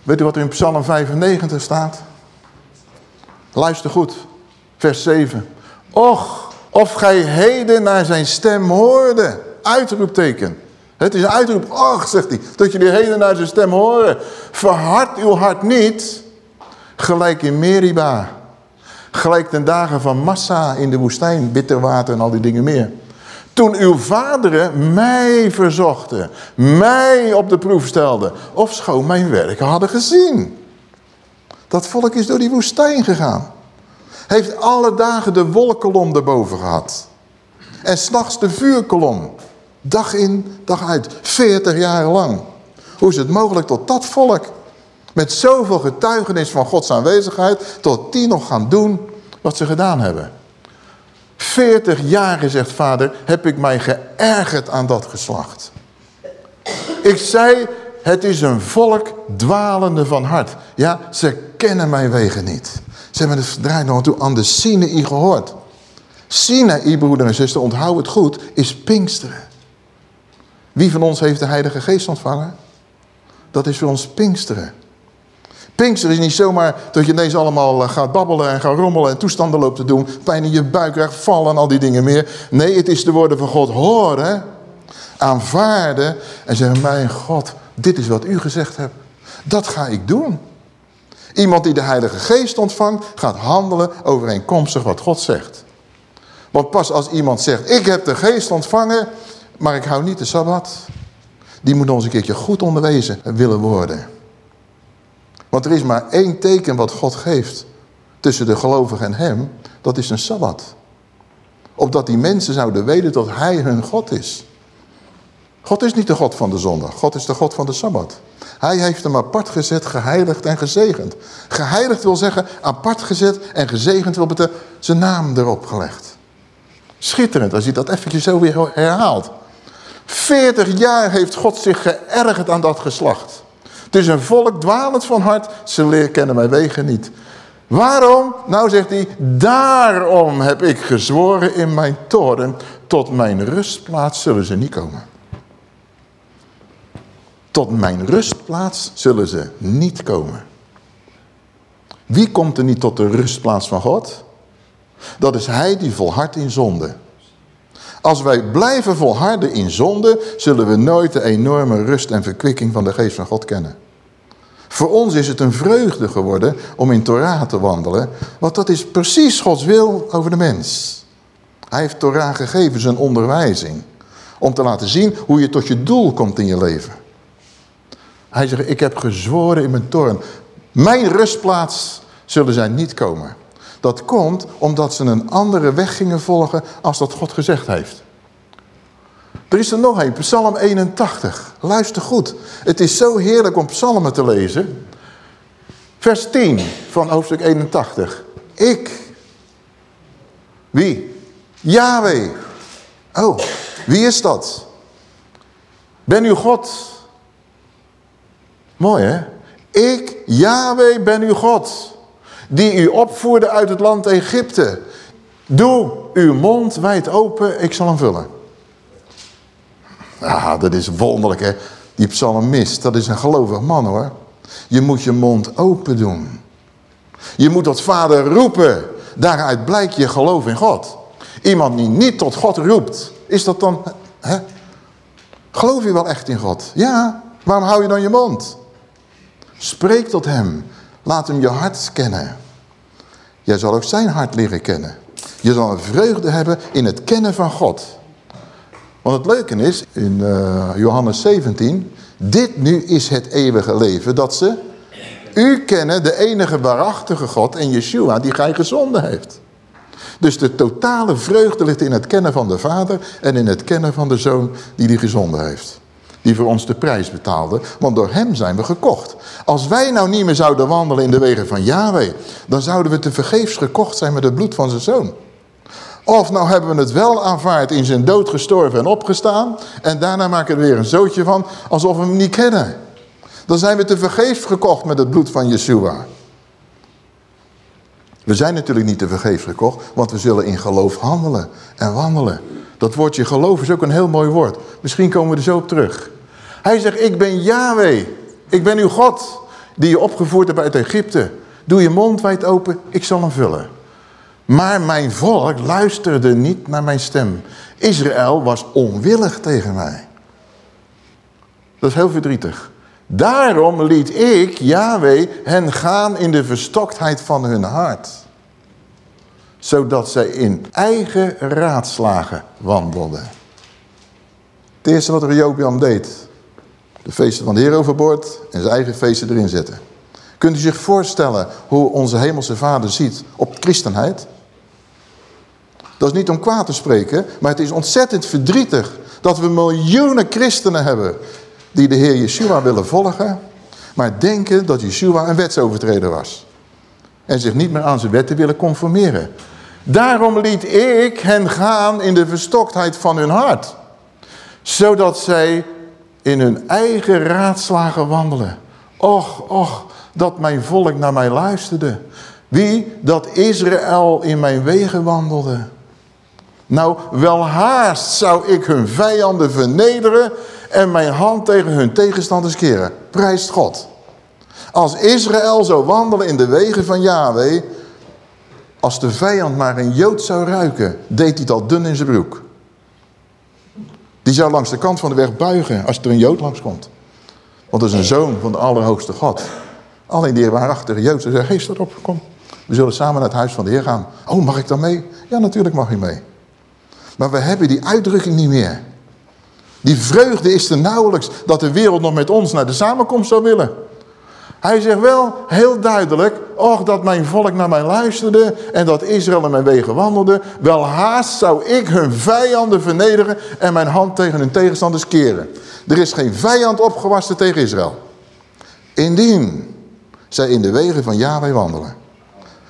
[SPEAKER 1] Weet u wat er in Psalm 95 staat? Luister goed, vers 7. Och, of gij heden naar zijn stem hoorde. Uitroepteken. Het is een uitroep. Och, zegt hij, dat jullie heden naar zijn stem horen. Verhard uw hart niet, gelijk in Meriba. Gelijk ten dagen van Massa in de woestijn, bitter water en al die dingen meer. Toen uw vaderen mij verzochten, mij op de proef stelden, of schoon mijn werken hadden gezien. Dat volk is door die woestijn gegaan. Heeft alle dagen de wolkolom erboven gehad. En s'nachts de vuurkolom. Dag in, dag uit. 40 jaar lang. Hoe is het mogelijk tot dat volk, met zoveel getuigenis van Gods aanwezigheid, tot die nog gaan doen wat ze gedaan hebben? 40 jaar, zegt vader, heb ik mij geërgerd aan dat geslacht. Ik zei, het is een volk dwalende van hart. Ja, ze kennen mijn wegen niet. Ze hebben het draait nog aan de Sinaï gehoord. Sinaï, broeder en zuster, onthoud het goed, is Pinksteren. Wie van ons heeft de Heilige Geest ontvangen? Dat is voor ons Pinksteren. Pinksteren is niet zomaar dat je ineens allemaal eh, gaat babbelen en gaat rommelen en toestanden loopt te doen. Pijn in je buik krijgt, vallen en al die dingen meer. Nee, het is de woorden van God horen, aanvaarden en zeggen, mijn God, dit is wat u gezegd hebt. Dat ga ik doen. Iemand die de Heilige Geest ontvangt, gaat handelen overeenkomstig wat God zegt. Want pas als iemand zegt, ik heb de Geest ontvangen, maar ik hou niet de Sabbat. Die moet ons een keertje goed onderwezen willen worden. Want er is maar één teken wat God geeft tussen de gelovigen en hem. Dat is een Sabbat. Opdat die mensen zouden weten dat hij hun God is. God is niet de God van de zondag. God is de God van de Sabbat. Hij heeft hem apart gezet, geheiligd en gezegend. Geheiligd wil zeggen apart gezet en gezegend wil betekenen zijn naam erop gelegd. Schitterend als je dat eventjes zo weer herhaalt. 40 jaar heeft God zich geërgerd aan dat geslacht. Het is een volk dwalend van hart, ze leer kennen mijn wegen niet. Waarom? Nou zegt hij, daarom heb ik gezworen in mijn toren, tot mijn rustplaats zullen ze niet komen. Tot mijn rustplaats zullen ze niet komen. Wie komt er niet tot de rustplaats van God? Dat is hij die volhardt in zonde. Als wij blijven volharden in zonde, zullen we nooit de enorme rust en verkwikking van de geest van God kennen. Voor ons is het een vreugde geworden om in Torah te wandelen, want dat is precies Gods wil over de mens. Hij heeft Torah gegeven, zijn onderwijzing, om te laten zien hoe je tot je doel komt in je leven. Hij zegt, ik heb gezworen in mijn toren, mijn rustplaats zullen zij niet komen. Dat komt omdat ze een andere weg gingen volgen als dat God gezegd heeft. Er is er nog een, Psalm 81. Luister goed. Het is zo heerlijk om psalmen te lezen. Vers 10 van hoofdstuk 81. Ik. Wie? Yahweh. Oh, wie is dat? Ben u God? Mooi hè? Ik, Yahweh, ben uw God die u opvoerde uit het land Egypte. Doe uw mond wijd open, ik zal hem vullen. Ah, dat is wonderlijk hè. Die psalmist, dat is een gelovig man hoor. Je moet je mond open doen. Je moet tot vader roepen. Daaruit blijkt je geloof in God. Iemand die niet tot God roept, is dat dan... Hè? Geloof je wel echt in God? Ja, waarom hou je dan je mond? Spreek tot hem. Laat hem je hart kennen. Jij zal ook zijn hart leren kennen. Je zal een vreugde hebben in het kennen van God. Want het leuke is, in uh, Johannes 17... Dit nu is het eeuwige leven, dat ze u kennen, de enige waarachtige God en Yeshua die gij gezonden heeft. Dus de totale vreugde ligt in het kennen van de Vader en in het kennen van de Zoon die die gezonden heeft die voor ons de prijs betaalde. Want door hem zijn we gekocht. Als wij nou niet meer zouden wandelen in de wegen van Yahweh... dan zouden we te vergeefs gekocht zijn met het bloed van zijn zoon. Of nou hebben we het wel aanvaard in zijn dood gestorven en opgestaan... en daarna maken we er weer een zootje van alsof we hem niet kennen. Dan zijn we te vergeefs gekocht met het bloed van Yeshua. We zijn natuurlijk niet te vergeefs gekocht, want we zullen in geloof handelen en wandelen. Dat woordje geloof is ook een heel mooi woord. Misschien komen we er zo op terug. Hij zegt, ik ben Yahweh. Ik ben uw God die je opgevoerd hebt uit Egypte. Doe je mond wijd open, ik zal hem vullen. Maar mijn volk luisterde niet naar mijn stem. Israël was onwillig tegen mij. Dat is heel verdrietig. Daarom liet ik, Yahweh, hen gaan in de verstoktheid van hun hart. Zodat zij in eigen raadslagen wandelden. Het eerste wat Rehoboam deed, de feesten van de Heer overboord en zijn eigen feesten erin zetten. Kunt u zich voorstellen hoe onze hemelse vader ziet op christenheid? Dat is niet om kwaad te spreken, maar het is ontzettend verdrietig dat we miljoenen christenen hebben die de Heer Yeshua willen volgen, maar denken dat Yeshua een wetsovertreder was. En zich niet meer aan zijn wetten willen conformeren. Daarom liet ik hen gaan in de verstoktheid van hun hart. Zodat zij in hun eigen raadslagen wandelen. Och, och, dat mijn volk naar mij luisterde. Wie? Dat Israël in mijn wegen wandelde. Nou, wel haast zou ik hun vijanden vernederen en mijn hand tegen hun tegenstanders keren. Prijst God. Als Israël zou wandelen in de wegen van Yahweh, als de vijand maar een Jood zou ruiken, deed hij al dun in zijn broek. Die zou langs de kant van de weg buigen als er een Jood langskomt. Want dat is een zoon van de Allerhoogste God. Alleen die een Jood. Ze zeggen, hé, hey, op, kom. We zullen samen naar het huis van de Heer gaan. Oh, mag ik dan mee? Ja, natuurlijk mag je mee. Maar we hebben die uitdrukking niet meer. Die vreugde is er nauwelijks dat de wereld nog met ons naar de samenkomst zou willen. Hij zegt wel heel duidelijk, och dat mijn volk naar mij luisterde en dat Israël in mijn wegen wandelde. Wel haast zou ik hun vijanden vernederen en mijn hand tegen hun tegenstanders keren. Er is geen vijand opgewassen tegen Israël. Indien zij in de wegen van Yahweh wandelen.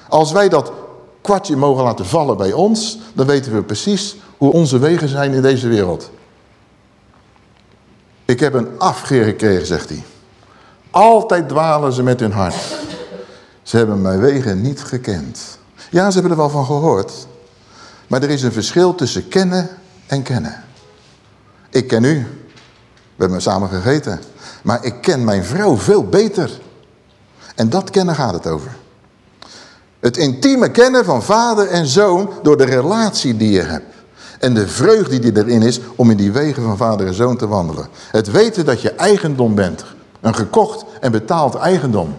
[SPEAKER 1] Als wij dat kwartje mogen laten vallen bij ons, dan weten we precies hoe onze wegen zijn in deze wereld. Ik heb een afgeer gekregen, zegt hij. Altijd dwalen ze met hun hart. Ze hebben mijn wegen niet gekend. Ja, ze hebben er wel van gehoord. Maar er is een verschil tussen kennen en kennen. Ik ken u. We hebben samen gegeten. Maar ik ken mijn vrouw veel beter. En dat kennen gaat het over. Het intieme kennen van vader en zoon door de relatie die je hebt. En de vreugde die erin is om in die wegen van vader en zoon te wandelen. Het weten dat je eigendom bent. Een gekocht en betaald eigendom.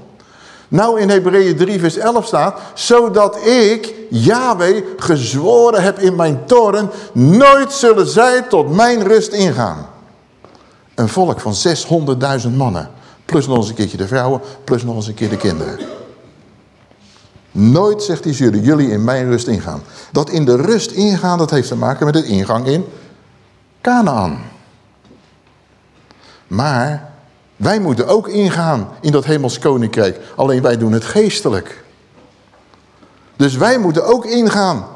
[SPEAKER 1] Nou in Hebreeën 3 vers 11 staat, zodat ik, Yahweh, gezworen heb in mijn toren, nooit zullen zij tot mijn rust ingaan. Een volk van 600.000 mannen, plus nog eens een keertje de vrouwen, plus nog eens een keer de kinderen. Nooit, zegt hij, zullen jullie in mijn rust ingaan. Dat in de rust ingaan, dat heeft te maken met het ingang in Canaan. Maar wij moeten ook ingaan in dat hemels koninkrijk. Alleen wij doen het geestelijk. Dus wij moeten ook ingaan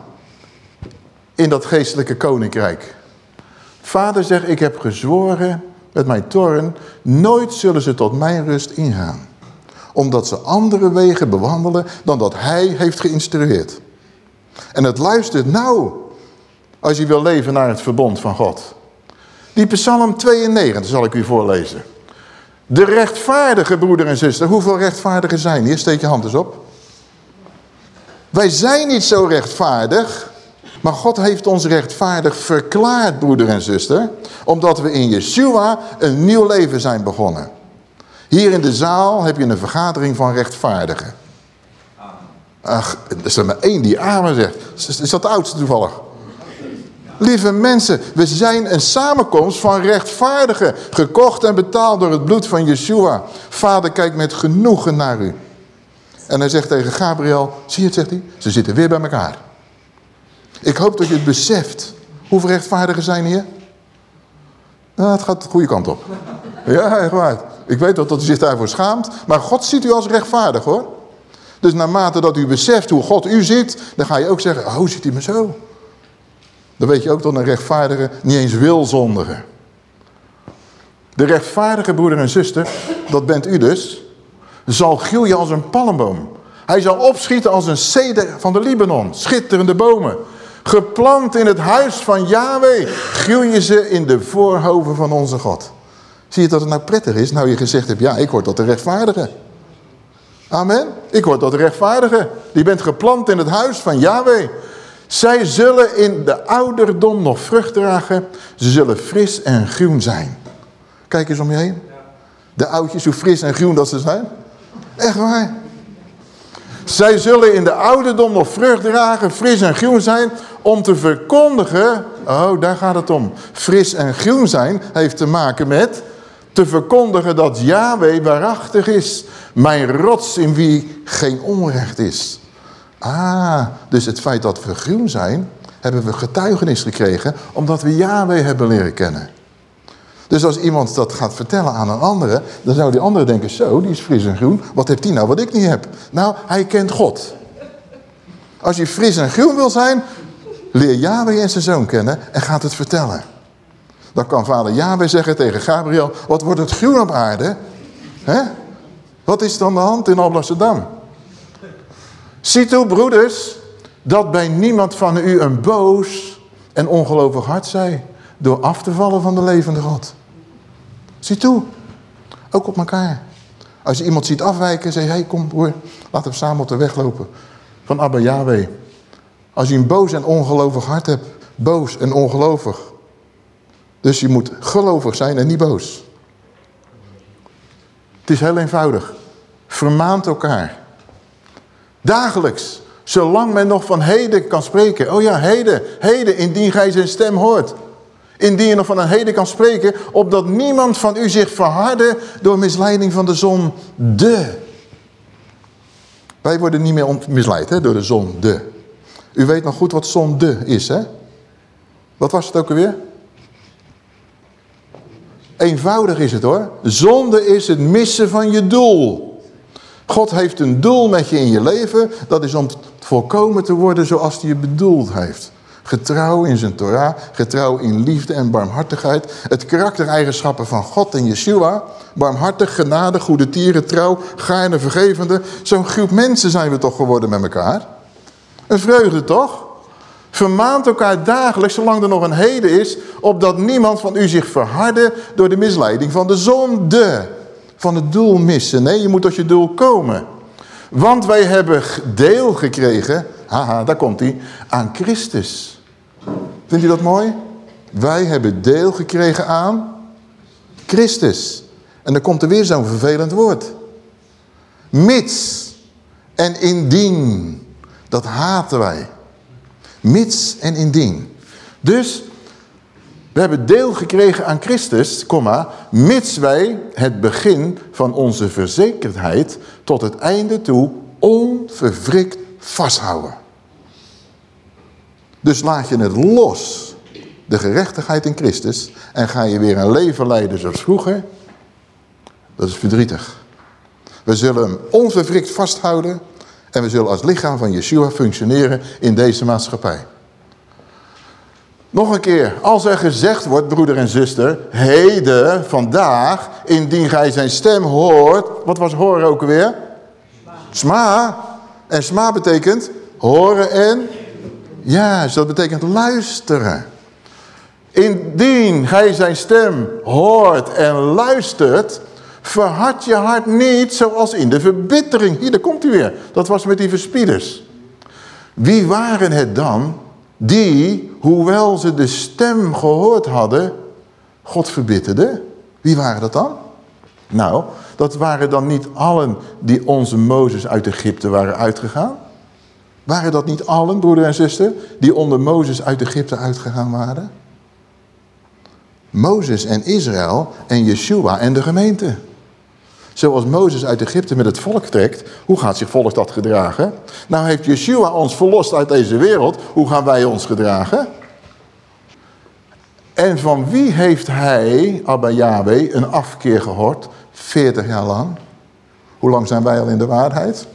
[SPEAKER 1] in dat geestelijke koninkrijk. Vader zegt, ik heb gezworen met mijn toren, nooit zullen ze tot mijn rust ingaan omdat ze andere wegen bewandelen dan dat hij heeft geïnstrueerd. En het luistert nou als je wil leven naar het verbond van God. Die psalm 92 zal ik u voorlezen. De rechtvaardige broeder en zuster. Hoeveel rechtvaardigen zijn hier? Steek je hand eens op. Wij zijn niet zo rechtvaardig. Maar God heeft ons rechtvaardig verklaard, broeder en zuster. Omdat we in Yeshua een nieuw leven zijn begonnen. Hier in de zaal heb je een vergadering van rechtvaardigen. Ach, er is er maar één die amen zegt. Is dat de oudste toevallig? Lieve mensen, we zijn een samenkomst van rechtvaardigen. Gekocht en betaald door het bloed van Yeshua. Vader kijkt met genoegen naar u. En hij zegt tegen Gabriel, zie je het, zegt hij, ze zitten weer bij elkaar. Ik hoop dat je het beseft. Hoeveel rechtvaardigen zijn hier? Nou, het gaat de goede kant op. Ja, echt waar. Ik weet dat, dat u zich daarvoor schaamt. Maar God ziet u als rechtvaardig hoor. Dus naarmate dat u beseft hoe God u ziet, dan ga je ook zeggen, oh ziet hij me zo? Dan weet je ook dat een rechtvaardige niet eens wil zondigen. De rechtvaardige broeder en zuster, dat bent u dus, zal groeien als een palmboom. Hij zal opschieten als een ceder van de Libanon. Schitterende bomen. Geplant in het huis van Yahweh groeien ze in de voorhoven van onze God. Zie je dat het nou prettig is? Nou je gezegd hebt, ja ik word tot de rechtvaardige. Amen. Ik word tot de rechtvaardige. Die bent geplant in het huis van Yahweh. Zij zullen in de ouderdom nog vrucht dragen. Ze zullen fris en groen zijn. Kijk eens om je heen. De oudjes, hoe fris en groen dat ze zijn. Echt waar. Zij zullen in de ouderdom nog vrucht dragen, fris en groen zijn, om te verkondigen, oh daar gaat het om. Fris en groen zijn heeft te maken met te verkondigen dat Yahweh waarachtig is. Mijn rots in wie geen onrecht is. Ah, dus het feit dat we groen zijn, hebben we getuigenis gekregen, omdat we Yahweh hebben leren kennen. Dus als iemand dat gaat vertellen aan een andere, dan zou die andere denken, zo, die is fris en groen. Wat heeft die nou wat ik niet heb? Nou, hij kent God. Als je fris en groen wil zijn, leer Yahweh en zijn zoon kennen en gaat het vertellen. Dan kan vader Yahweh zeggen tegen Gabriel, wat wordt het groen op aarde? Wat is dan de hand in Alblasserdam? Ziet u, broeders, dat bij niemand van u een boos en ongelovig hart zij door af te vallen van de levende God. Zie toe, ook op elkaar. Als je iemand ziet afwijken, zeg je, hey, kom broer, laten we samen op de weg lopen. Van Abba Yahweh. Als je een boos en ongelovig hart hebt, boos en ongelovig. Dus je moet gelovig zijn en niet boos. Het is heel eenvoudig. Vermaant elkaar. Dagelijks. Zolang men nog van heden kan spreken. Oh ja, heden, heden, indien gij zijn stem hoort. Indien je nog van een heden kan spreken, opdat niemand van u zich verharde door misleiding van de zon de. Wij worden niet meer misleid hè, door de zon de. U weet nog goed wat zon de is, hè? Wat was het ook alweer? Eenvoudig is het hoor. Zonde is het missen van je doel. God heeft een doel met je in je leven. Dat is om volkomen te worden zoals hij je bedoeld heeft. Getrouw in zijn Torah, getrouw in liefde en barmhartigheid. Het karaktereigenschappen van God en Yeshua. Barmhartig, genade, goede tieren, trouw, gaarne, vergevende. Zo'n groep mensen zijn we toch geworden met elkaar. Een vreugde toch? Vermaant elkaar dagelijks, zolang er nog een heden is, opdat niemand van u zich verharde door de misleiding van de zonde. Van het doel missen. Nee, je moet tot je doel komen. Want wij hebben deel gekregen, haha, daar komt hij, aan Christus. Vindt u dat mooi? Wij hebben deel gekregen aan Christus. En dan komt er weer zo'n vervelend woord. Mits en indien. Dat haten wij. Mits en indien. Dus we hebben deel gekregen aan Christus, mits wij het begin van onze verzekerdheid tot het einde toe onverwrikt vasthouden. Dus laat je het los, de gerechtigheid in Christus, en ga je weer een leven leiden zoals vroeger, dat is verdrietig. We zullen hem onverwrikt vasthouden en we zullen als lichaam van Yeshua functioneren in deze maatschappij. Nog een keer, als er gezegd wordt, broeder en zuster, heden, vandaag, indien gij zijn stem hoort, wat was horen ook weer? Sma. En sma betekent horen en, ja, dat betekent luisteren. Indien gij zijn stem hoort en luistert, verhard je hart niet zoals in de verbittering. Hier, daar komt hij weer. Dat was met die verspieders. Wie waren het dan die, hoewel ze de stem gehoord hadden, God verbitterden? Wie waren dat dan? Nou, dat waren dan niet allen die onze Mozes uit Egypte waren uitgegaan? Waren dat niet allen, broeder en zuster, die onder Mozes uit Egypte uitgegaan waren? Mozes en Israël en Yeshua en de gemeente. Zoals Mozes uit Egypte met het volk trekt, hoe gaat zich volk dat gedragen? Nou heeft Yeshua ons verlost uit deze wereld, hoe gaan wij ons gedragen? En van wie heeft hij, Abba Yahweh, een afkeer gehoord? 40 jaar lang. Hoe lang zijn wij al in de waarheid?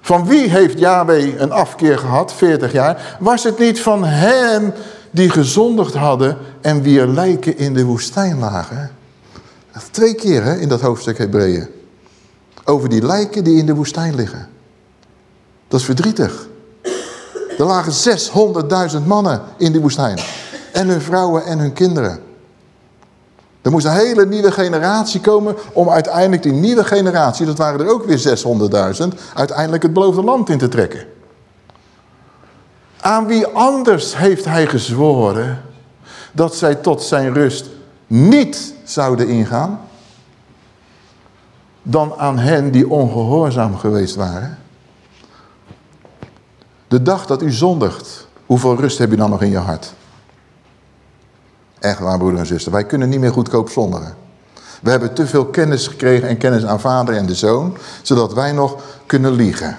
[SPEAKER 1] Van wie heeft Yahweh een afkeer gehad, 40 jaar? Was het niet van hem die gezondigd hadden en wie er lijken in de woestijn lagen? Twee keer hè, in dat hoofdstuk Hebreeën. Over die lijken die in de woestijn liggen. Dat is verdrietig. Er lagen 600.000 mannen in die woestijn. En hun vrouwen en hun kinderen. Er moest een hele nieuwe generatie komen om uiteindelijk die nieuwe generatie, dat waren er ook weer 600.000, uiteindelijk het beloofde land in te trekken. Aan wie anders heeft hij gezworen dat zij tot zijn rust niet zouden ingaan dan aan hen die ongehoorzaam geweest waren. De dag dat u zondigt, hoeveel rust heb je dan nog in je hart? Echt waar, broeder en zuster. Wij kunnen niet meer goedkoop zondigen. We hebben te veel kennis gekregen en kennis aan vader en de zoon, zodat wij nog kunnen liegen.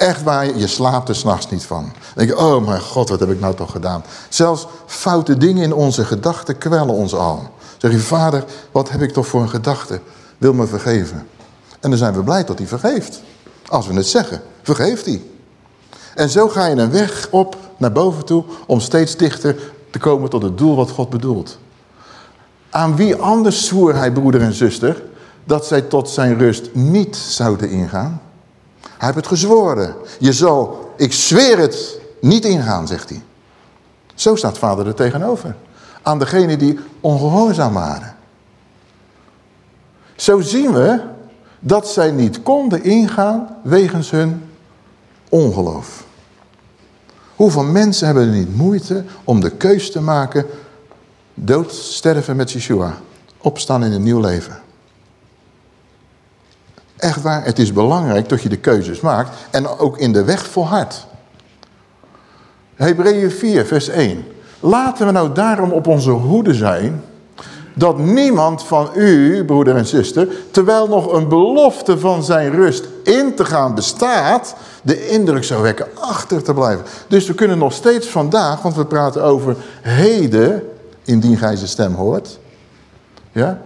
[SPEAKER 1] Echt waar, je slaapt er s'nachts niet van. Dan denk je, oh mijn god, wat heb ik nou toch gedaan. Zelfs foute dingen in onze gedachten kwellen ons al. Zeg je, vader, wat heb ik toch voor een gedachte? Wil me vergeven. En dan zijn we blij dat hij vergeeft. Als we het zeggen, vergeeft hij. En zo ga je een weg op naar boven toe om steeds dichter te komen tot het doel wat God bedoelt. Aan wie anders zwoer hij, broeder en zuster, dat zij tot zijn rust niet zouden ingaan? Hij heeft het gezworen. Je zal, ik zweer het, niet ingaan, zegt hij. Zo staat vader er tegenover. Aan degene die ongehoorzaam waren. Zo zien we dat zij niet konden ingaan wegens hun ongeloof. Hoeveel mensen hebben er niet moeite om de keus te maken... dood sterven met Yeshua, opstaan in een nieuw leven. Echt waar, het is belangrijk dat je de keuzes maakt en ook in de weg volhardt. Hebreeën 4, vers 1. Laten we nou daarom op onze hoede zijn dat niemand van u, broeder en zuster, terwijl nog een belofte van zijn rust in te gaan bestaat, de indruk zou wekken achter te blijven. Dus we kunnen nog steeds vandaag, want we praten over heden, indien gij zijn stem hoort, ja,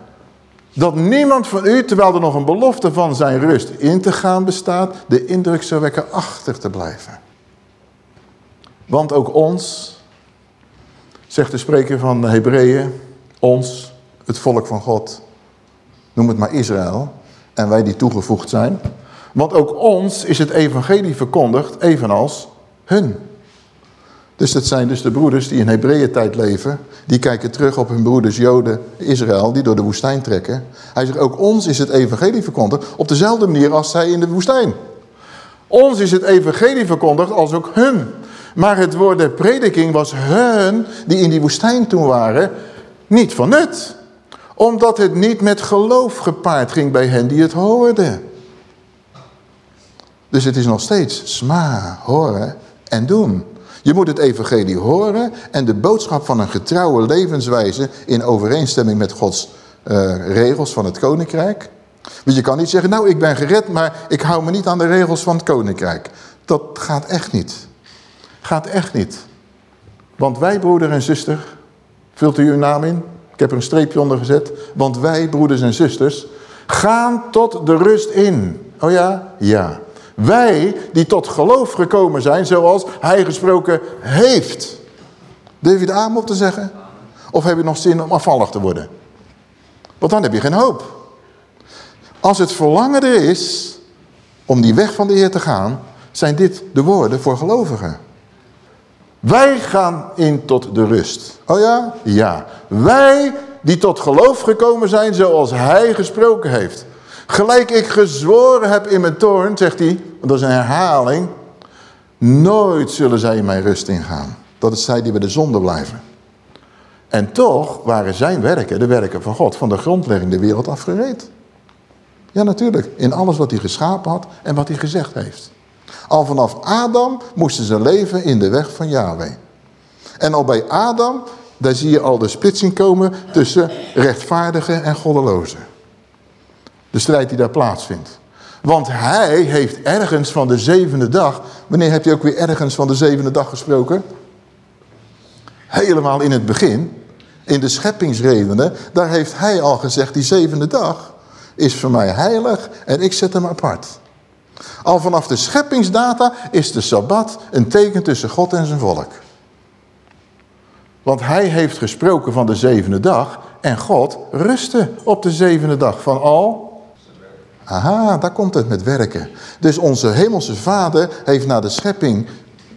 [SPEAKER 1] dat niemand van u, terwijl er nog een belofte van zijn rust in te gaan bestaat, de indruk zou wekken achter te blijven. Want ook ons, zegt de spreker van de Hebreeën, ons, het volk van God, noem het maar Israël, en wij die toegevoegd zijn. Want ook ons is het evangelie verkondigd, evenals hun. Dus dat zijn dus de broeders die in Hebreeën tijd leven. Die kijken terug op hun broeders Joden, Israël, die door de woestijn trekken. Hij zegt, ook ons is het evangelie verkondigd op dezelfde manier als zij in de woestijn. Ons is het evangelie verkondigd als ook hun. Maar het woord prediking was hun die in die woestijn toen waren, niet van nut. Omdat het niet met geloof gepaard ging bij hen die het hoorden. Dus het is nog steeds sma, horen en doen. Je moet het evangelie horen en de boodschap van een getrouwe levenswijze in overeenstemming met Gods uh, regels van het koninkrijk. Want je kan niet zeggen, nou ik ben gered, maar ik hou me niet aan de regels van het koninkrijk. Dat gaat echt niet. Gaat echt niet. Want wij, broeder en zuster, vult u uw naam in? Ik heb er een streepje onder gezet. Want wij, broeders en zusters, gaan tot de rust in. Oh ja? Ja. Wij die tot geloof gekomen zijn zoals hij gesproken heeft. Durf je de op te zeggen? Of heb je nog zin om afvallig te worden? Want dan heb je geen hoop. Als het verlangen er is om die weg van de Heer te gaan, zijn dit de woorden voor gelovigen. Wij gaan in tot de rust. Oh ja? Ja. Wij die tot geloof gekomen zijn zoals hij gesproken heeft. Gelijk ik gezworen heb in mijn toorn, zegt hij, dat is een herhaling. Nooit zullen zij in mijn rust ingaan. Dat is zij die bij de zonde blijven. En toch waren zijn werken, de werken van God, van de grondlegging de wereld afgereed. Ja, natuurlijk. In alles wat hij geschapen had en wat hij gezegd heeft. Al vanaf Adam moesten ze leven in de weg van Yahweh. En al bij Adam, daar zie je al de splitsing komen tussen rechtvaardigen en goddelozen. De strijd die daar plaatsvindt. Want hij heeft ergens van de zevende dag... Wanneer heb je ook weer ergens van de zevende dag gesproken? Helemaal in het begin. In de scheppingsredenen. Daar heeft hij al gezegd, die zevende dag is voor mij heilig en ik zet hem apart. Al vanaf de scheppingsdata is de Sabbat een teken tussen God en zijn volk. Want hij heeft gesproken van de zevende dag en God rustte op de zevende dag van al... Aha, daar komt het met werken. Dus onze hemelse vader heeft na de schepping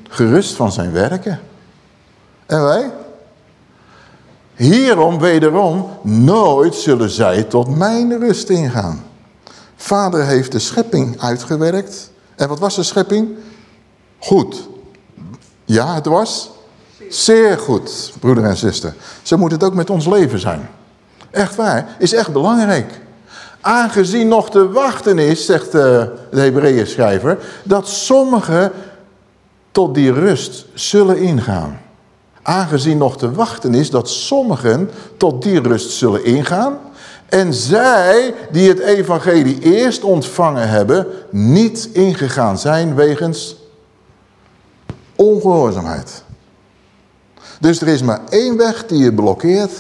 [SPEAKER 1] gerust van zijn werken. En wij? Hierom wederom, nooit zullen zij tot mijn rust ingaan. Vader heeft de schepping uitgewerkt. En wat was de schepping? Goed. Ja, het was zeer goed, broeder en zuster. Zo moet het ook met ons leven zijn. Echt waar, is echt belangrijk. Aangezien nog te wachten is, zegt de, de Hebreeën schrijver, dat sommigen tot die rust zullen ingaan. Aangezien nog te wachten is dat sommigen tot die rust zullen ingaan. En zij die het evangelie eerst ontvangen hebben, niet ingegaan zijn wegens ongehoorzaamheid. Dus er is maar één weg die je blokkeert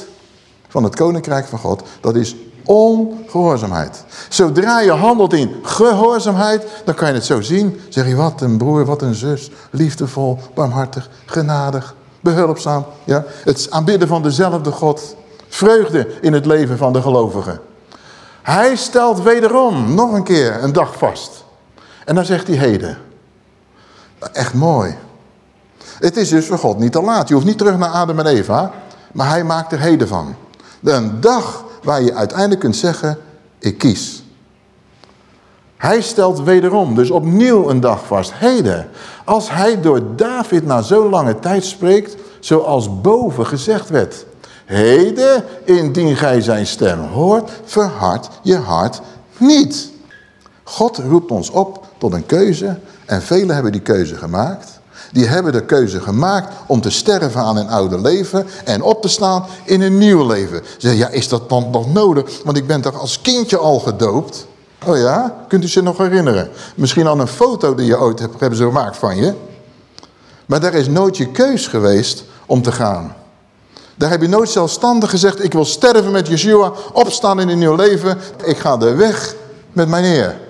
[SPEAKER 1] van het koninkrijk van God. Dat is ongehoorzaamheid. Zodra je handelt in gehoorzaamheid, dan kan je het zo zien. Zeg je, wat een broer, wat een zus, liefdevol, barmhartig, genadig, behulpzaam. Ja? Het aanbidden van dezelfde God. Vreugde in het leven van de gelovigen. Hij stelt wederom nog een keer een dag vast. En dan zegt hij heden. Echt mooi. Het is dus voor God niet te laat. Je hoeft niet terug naar Adam en Eva. Maar hij maakt er heden van. Een dag waar je uiteindelijk kunt zeggen, ik kies. Hij stelt wederom, dus opnieuw een dag vast. Heden, als hij door David na zo'n lange tijd spreekt, zoals boven gezegd werd. Heden, indien gij zijn stem hoort, verhard je hart niet. God roept ons op tot een keuze en velen hebben die keuze gemaakt. Die hebben de keuze gemaakt om te sterven aan een oude leven en op te staan in een nieuw leven. Ze zeggen, ja, is dat dan nog nodig? Want ik ben toch als kindje al gedoopt? Oh ja, kunt u zich nog herinneren? Misschien al een foto die je ooit hebt, hebben ze gemaakt van je. Maar daar is nooit je keus geweest om te gaan. Daar heb je nooit zelfstandig gezegd, ik wil sterven met Yeshua, opstaan in een nieuw leven. Ik ga de weg met mijn Heer.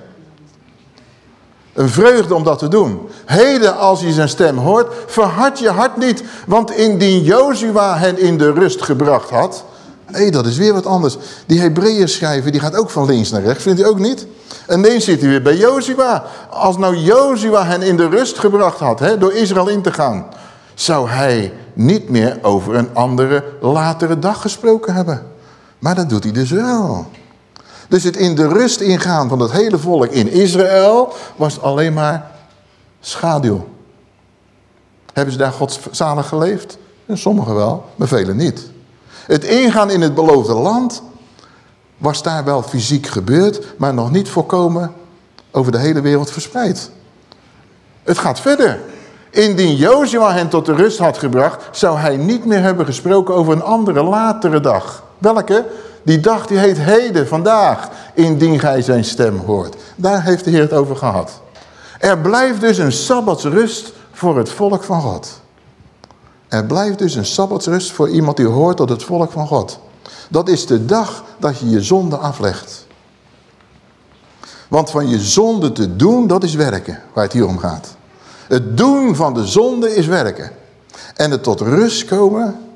[SPEAKER 1] Een vreugde om dat te doen. Heden als je zijn stem hoort, verhard je hart niet. Want indien Jozua hen in de rust gebracht had... Hé, dat is weer wat anders. Die Hebreeën schrijver, die gaat ook van links naar rechts, vindt u ook niet? En ineens zit hij weer bij Jozua. Als nou Jozua hen in de rust gebracht had, hè, door Israël in te gaan... zou hij niet meer over een andere, latere dag gesproken hebben. Maar dat doet hij dus wel. Dus het in de rust ingaan van het hele volk in Israël was alleen maar schaduw. Hebben ze daar godzalig geleefd? sommigen wel, maar velen niet. Het ingaan in het beloofde land was daar wel fysiek gebeurd, maar nog niet voorkomen over de hele wereld verspreid. Het gaat verder. Indien Jozua hen tot de rust had gebracht, zou hij niet meer hebben gesproken over een andere latere dag. Welke? Die dag die heet heden, vandaag, indien gij zijn stem hoort. Daar heeft de Heer het over gehad. Er blijft dus een sabbatsrust voor het volk van God. Er blijft dus een sabbatsrust voor iemand die hoort tot het volk van God. Dat is de dag dat je je zonde aflegt. Want van je zonde te doen, dat is werken, waar het hier om gaat. Het doen van de zonde is werken. En het tot rust komen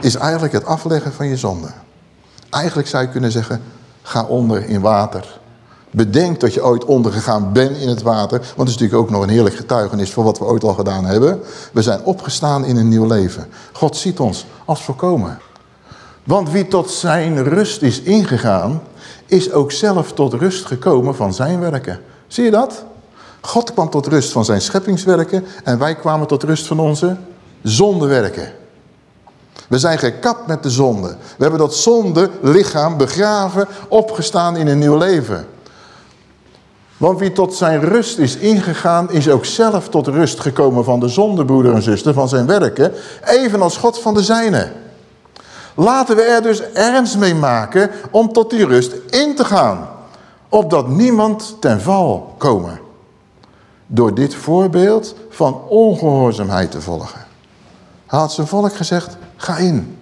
[SPEAKER 1] is eigenlijk het afleggen van je zonde. Eigenlijk zou je kunnen zeggen, ga onder in water. Bedenk dat je ooit ondergegaan bent in het water. Want het is natuurlijk ook nog een heerlijk getuigenis voor wat we ooit al gedaan hebben. We zijn opgestaan in een nieuw leven. God ziet ons als voorkomen. Want wie tot zijn rust is ingegaan, is ook zelf tot rust gekomen van zijn werken. Zie je dat? God kwam tot rust van zijn scheppingswerken en wij kwamen tot rust van onze zondewerken. We zijn gekapt met de zonde. We hebben dat zonde lichaam begraven, opgestaan in een nieuw leven. Want wie tot zijn rust is ingegaan, is ook zelf tot rust gekomen van de zonde, broeder en zuster, van zijn werken, evenals God van de zijne. Laten we er dus ernst mee maken om tot die rust in te gaan, opdat niemand ten val komen. Door dit voorbeeld van ongehoorzaamheid te volgen. Had zijn volk gezegd, ga in.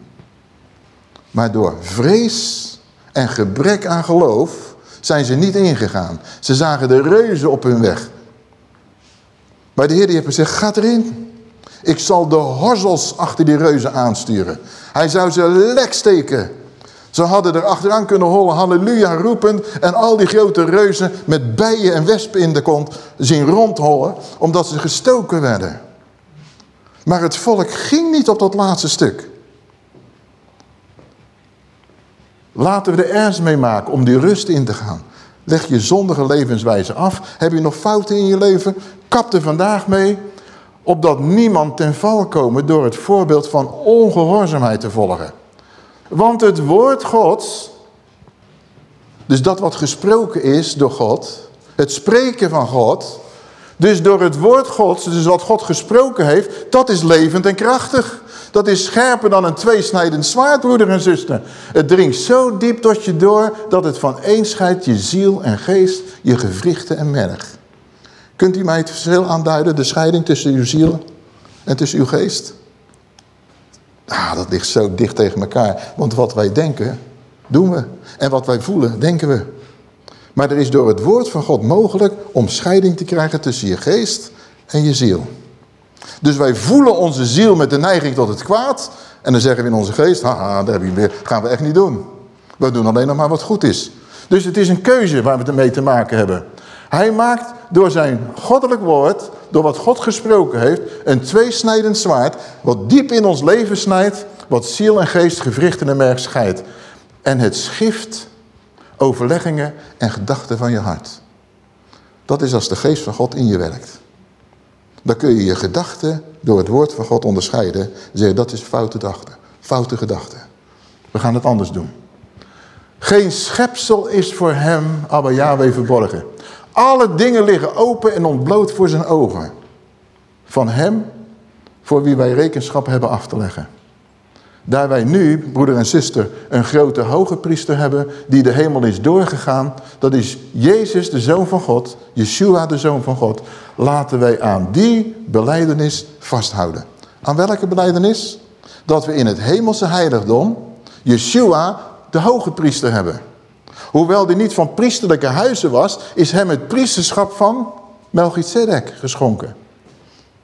[SPEAKER 1] Maar door vrees en gebrek aan geloof zijn ze niet ingegaan. Ze zagen de reuzen op hun weg. Maar de Heer die heeft gezegd, ga erin. Ik zal de horzels achter die reuzen aansturen. Hij zou ze lek steken. Ze hadden er achteraan kunnen hollen, halleluja roepend. En al die grote reuzen met bijen en wespen in de kont zien rondhollen. Omdat ze gestoken werden. Maar het volk ging niet op dat laatste stuk. Laten we er ernst mee maken om die rust in te gaan. Leg je zondige levenswijze af. Heb je nog fouten in je leven? Kap er vandaag mee. Opdat niemand ten val komen door het voorbeeld van ongehoorzaamheid te volgen. Want het woord Gods, dus dat wat gesproken is door God, het spreken van God, dus door het woord Gods, dus wat God gesproken heeft, dat is levend en krachtig. Dat is scherper dan een tweesnijdend zwaard, broeder en zuster. Het dringt zo diep tot je door dat het van één scheidt je ziel en geest, je gewrichten en merg. Kunt u mij het verschil aanduiden, de scheiding tussen uw ziel en tussen uw geest? Ah, dat ligt zo dicht tegen elkaar. Want wat wij denken, doen we. En wat wij voelen, denken we. Maar er is door het woord van God mogelijk om scheiding te krijgen tussen je geest en je ziel. Dus wij voelen onze ziel met de neiging tot het kwaad. En dan zeggen we in onze geest, haha, dat gaan we echt niet doen. We doen alleen nog maar wat goed is. Dus het is een keuze waar we ermee te maken hebben. Hij maakt door zijn goddelijk woord, door wat God gesproken heeft, een tweesnijdend zwaard, wat diep in ons leven snijdt, wat ziel en geest, gewrichten en merg scheidt. En het schift overleggingen en gedachten van je hart. Dat is als de geest van God in je werkt. Dan kun je je gedachten door het woord van God onderscheiden. En zeggen, dat is foute gedachte. Foute gedachte. We gaan het anders doen. Geen schepsel is voor hem, Abba Yahweh, verborgen. Alle dingen liggen open en ontbloot voor zijn ogen. Van hem, voor wie wij rekenschap hebben af te leggen. Daar wij nu, broeder en zuster, een grote hoge priester hebben die de hemel is doorgegaan. Dat is Jezus, de Zoon van God, Yeshua, de Zoon van God. Laten wij aan die beleidenis vasthouden. Aan welke beleidenis? Dat we in het hemelse heiligdom Yeshua, de hoge priester hebben. Hoewel die niet van priesterlijke huizen was, is hem het priesterschap van Melchizedek geschonken.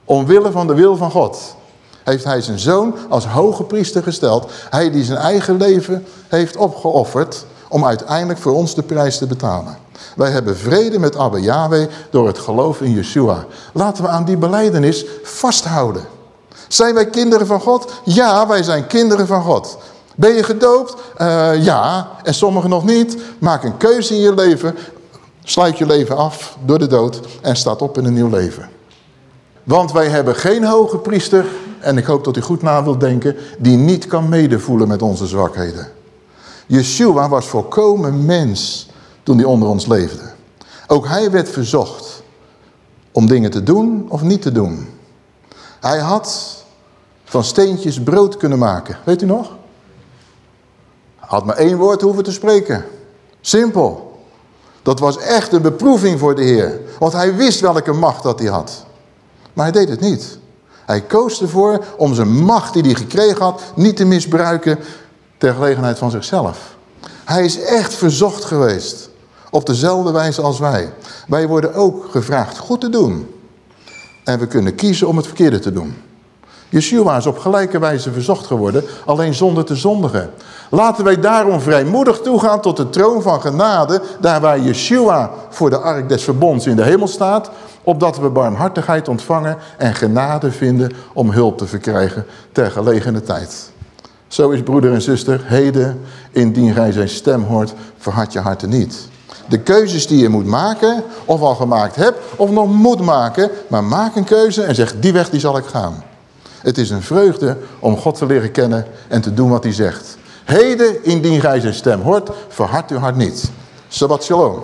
[SPEAKER 1] Omwille van de wil van God heeft hij zijn zoon als hoge priester gesteld. Hij die zijn eigen leven heeft opgeofferd om uiteindelijk voor ons de prijs te betalen. Wij hebben vrede met Abba Yahweh door het geloof in Yeshua. Laten we aan die beleidenis vasthouden. Zijn wij kinderen van God? Ja, wij zijn kinderen van God. Ben je gedoopt? Uh, ja, en sommigen nog niet. Maak een keuze in je leven. Sluit je leven af door de dood en staat op in een nieuw leven. Want wij hebben geen hoge priester, en ik hoop dat u goed na wilt denken, die niet kan medevoelen met onze zwakheden. Yeshua was volkomen mens toen hij onder ons leefde. Ook hij werd verzocht om dingen te doen of niet te doen. Hij had van steentjes brood kunnen maken. Weet u nog? Had maar één woord hoeven te spreken. Simpel. Dat was echt een beproeving voor de Heer. Want hij wist welke macht dat hij had. Maar hij deed het niet. Hij koos ervoor om zijn macht die hij gekregen had niet te misbruiken ter gelegenheid van zichzelf. Hij is echt verzocht geweest. Op dezelfde wijze als wij. Wij worden ook gevraagd goed te doen. En we kunnen kiezen om het verkeerde te doen. Yeshua is op gelijke wijze verzocht geworden, alleen zonder te zondigen. Laten wij daarom vrijmoedig toegaan tot de troon van genade, daar waar Yeshua voor de ark des verbonds in de hemel staat, opdat we barmhartigheid ontvangen en genade vinden om hulp te verkrijgen ter gelegene tijd. Zo is broeder en zuster, heden, indien gij zijn stem hoort, verhard je harten niet. De keuzes die je moet maken, of al gemaakt hebt, of nog moet maken, maar maak een keuze en zeg, die weg die zal ik gaan. Het is een vreugde om God te leren kennen en te doen wat hij zegt. Heden, indien gij zijn stem hoort, verhard uw hart niet. Shabbat shalom.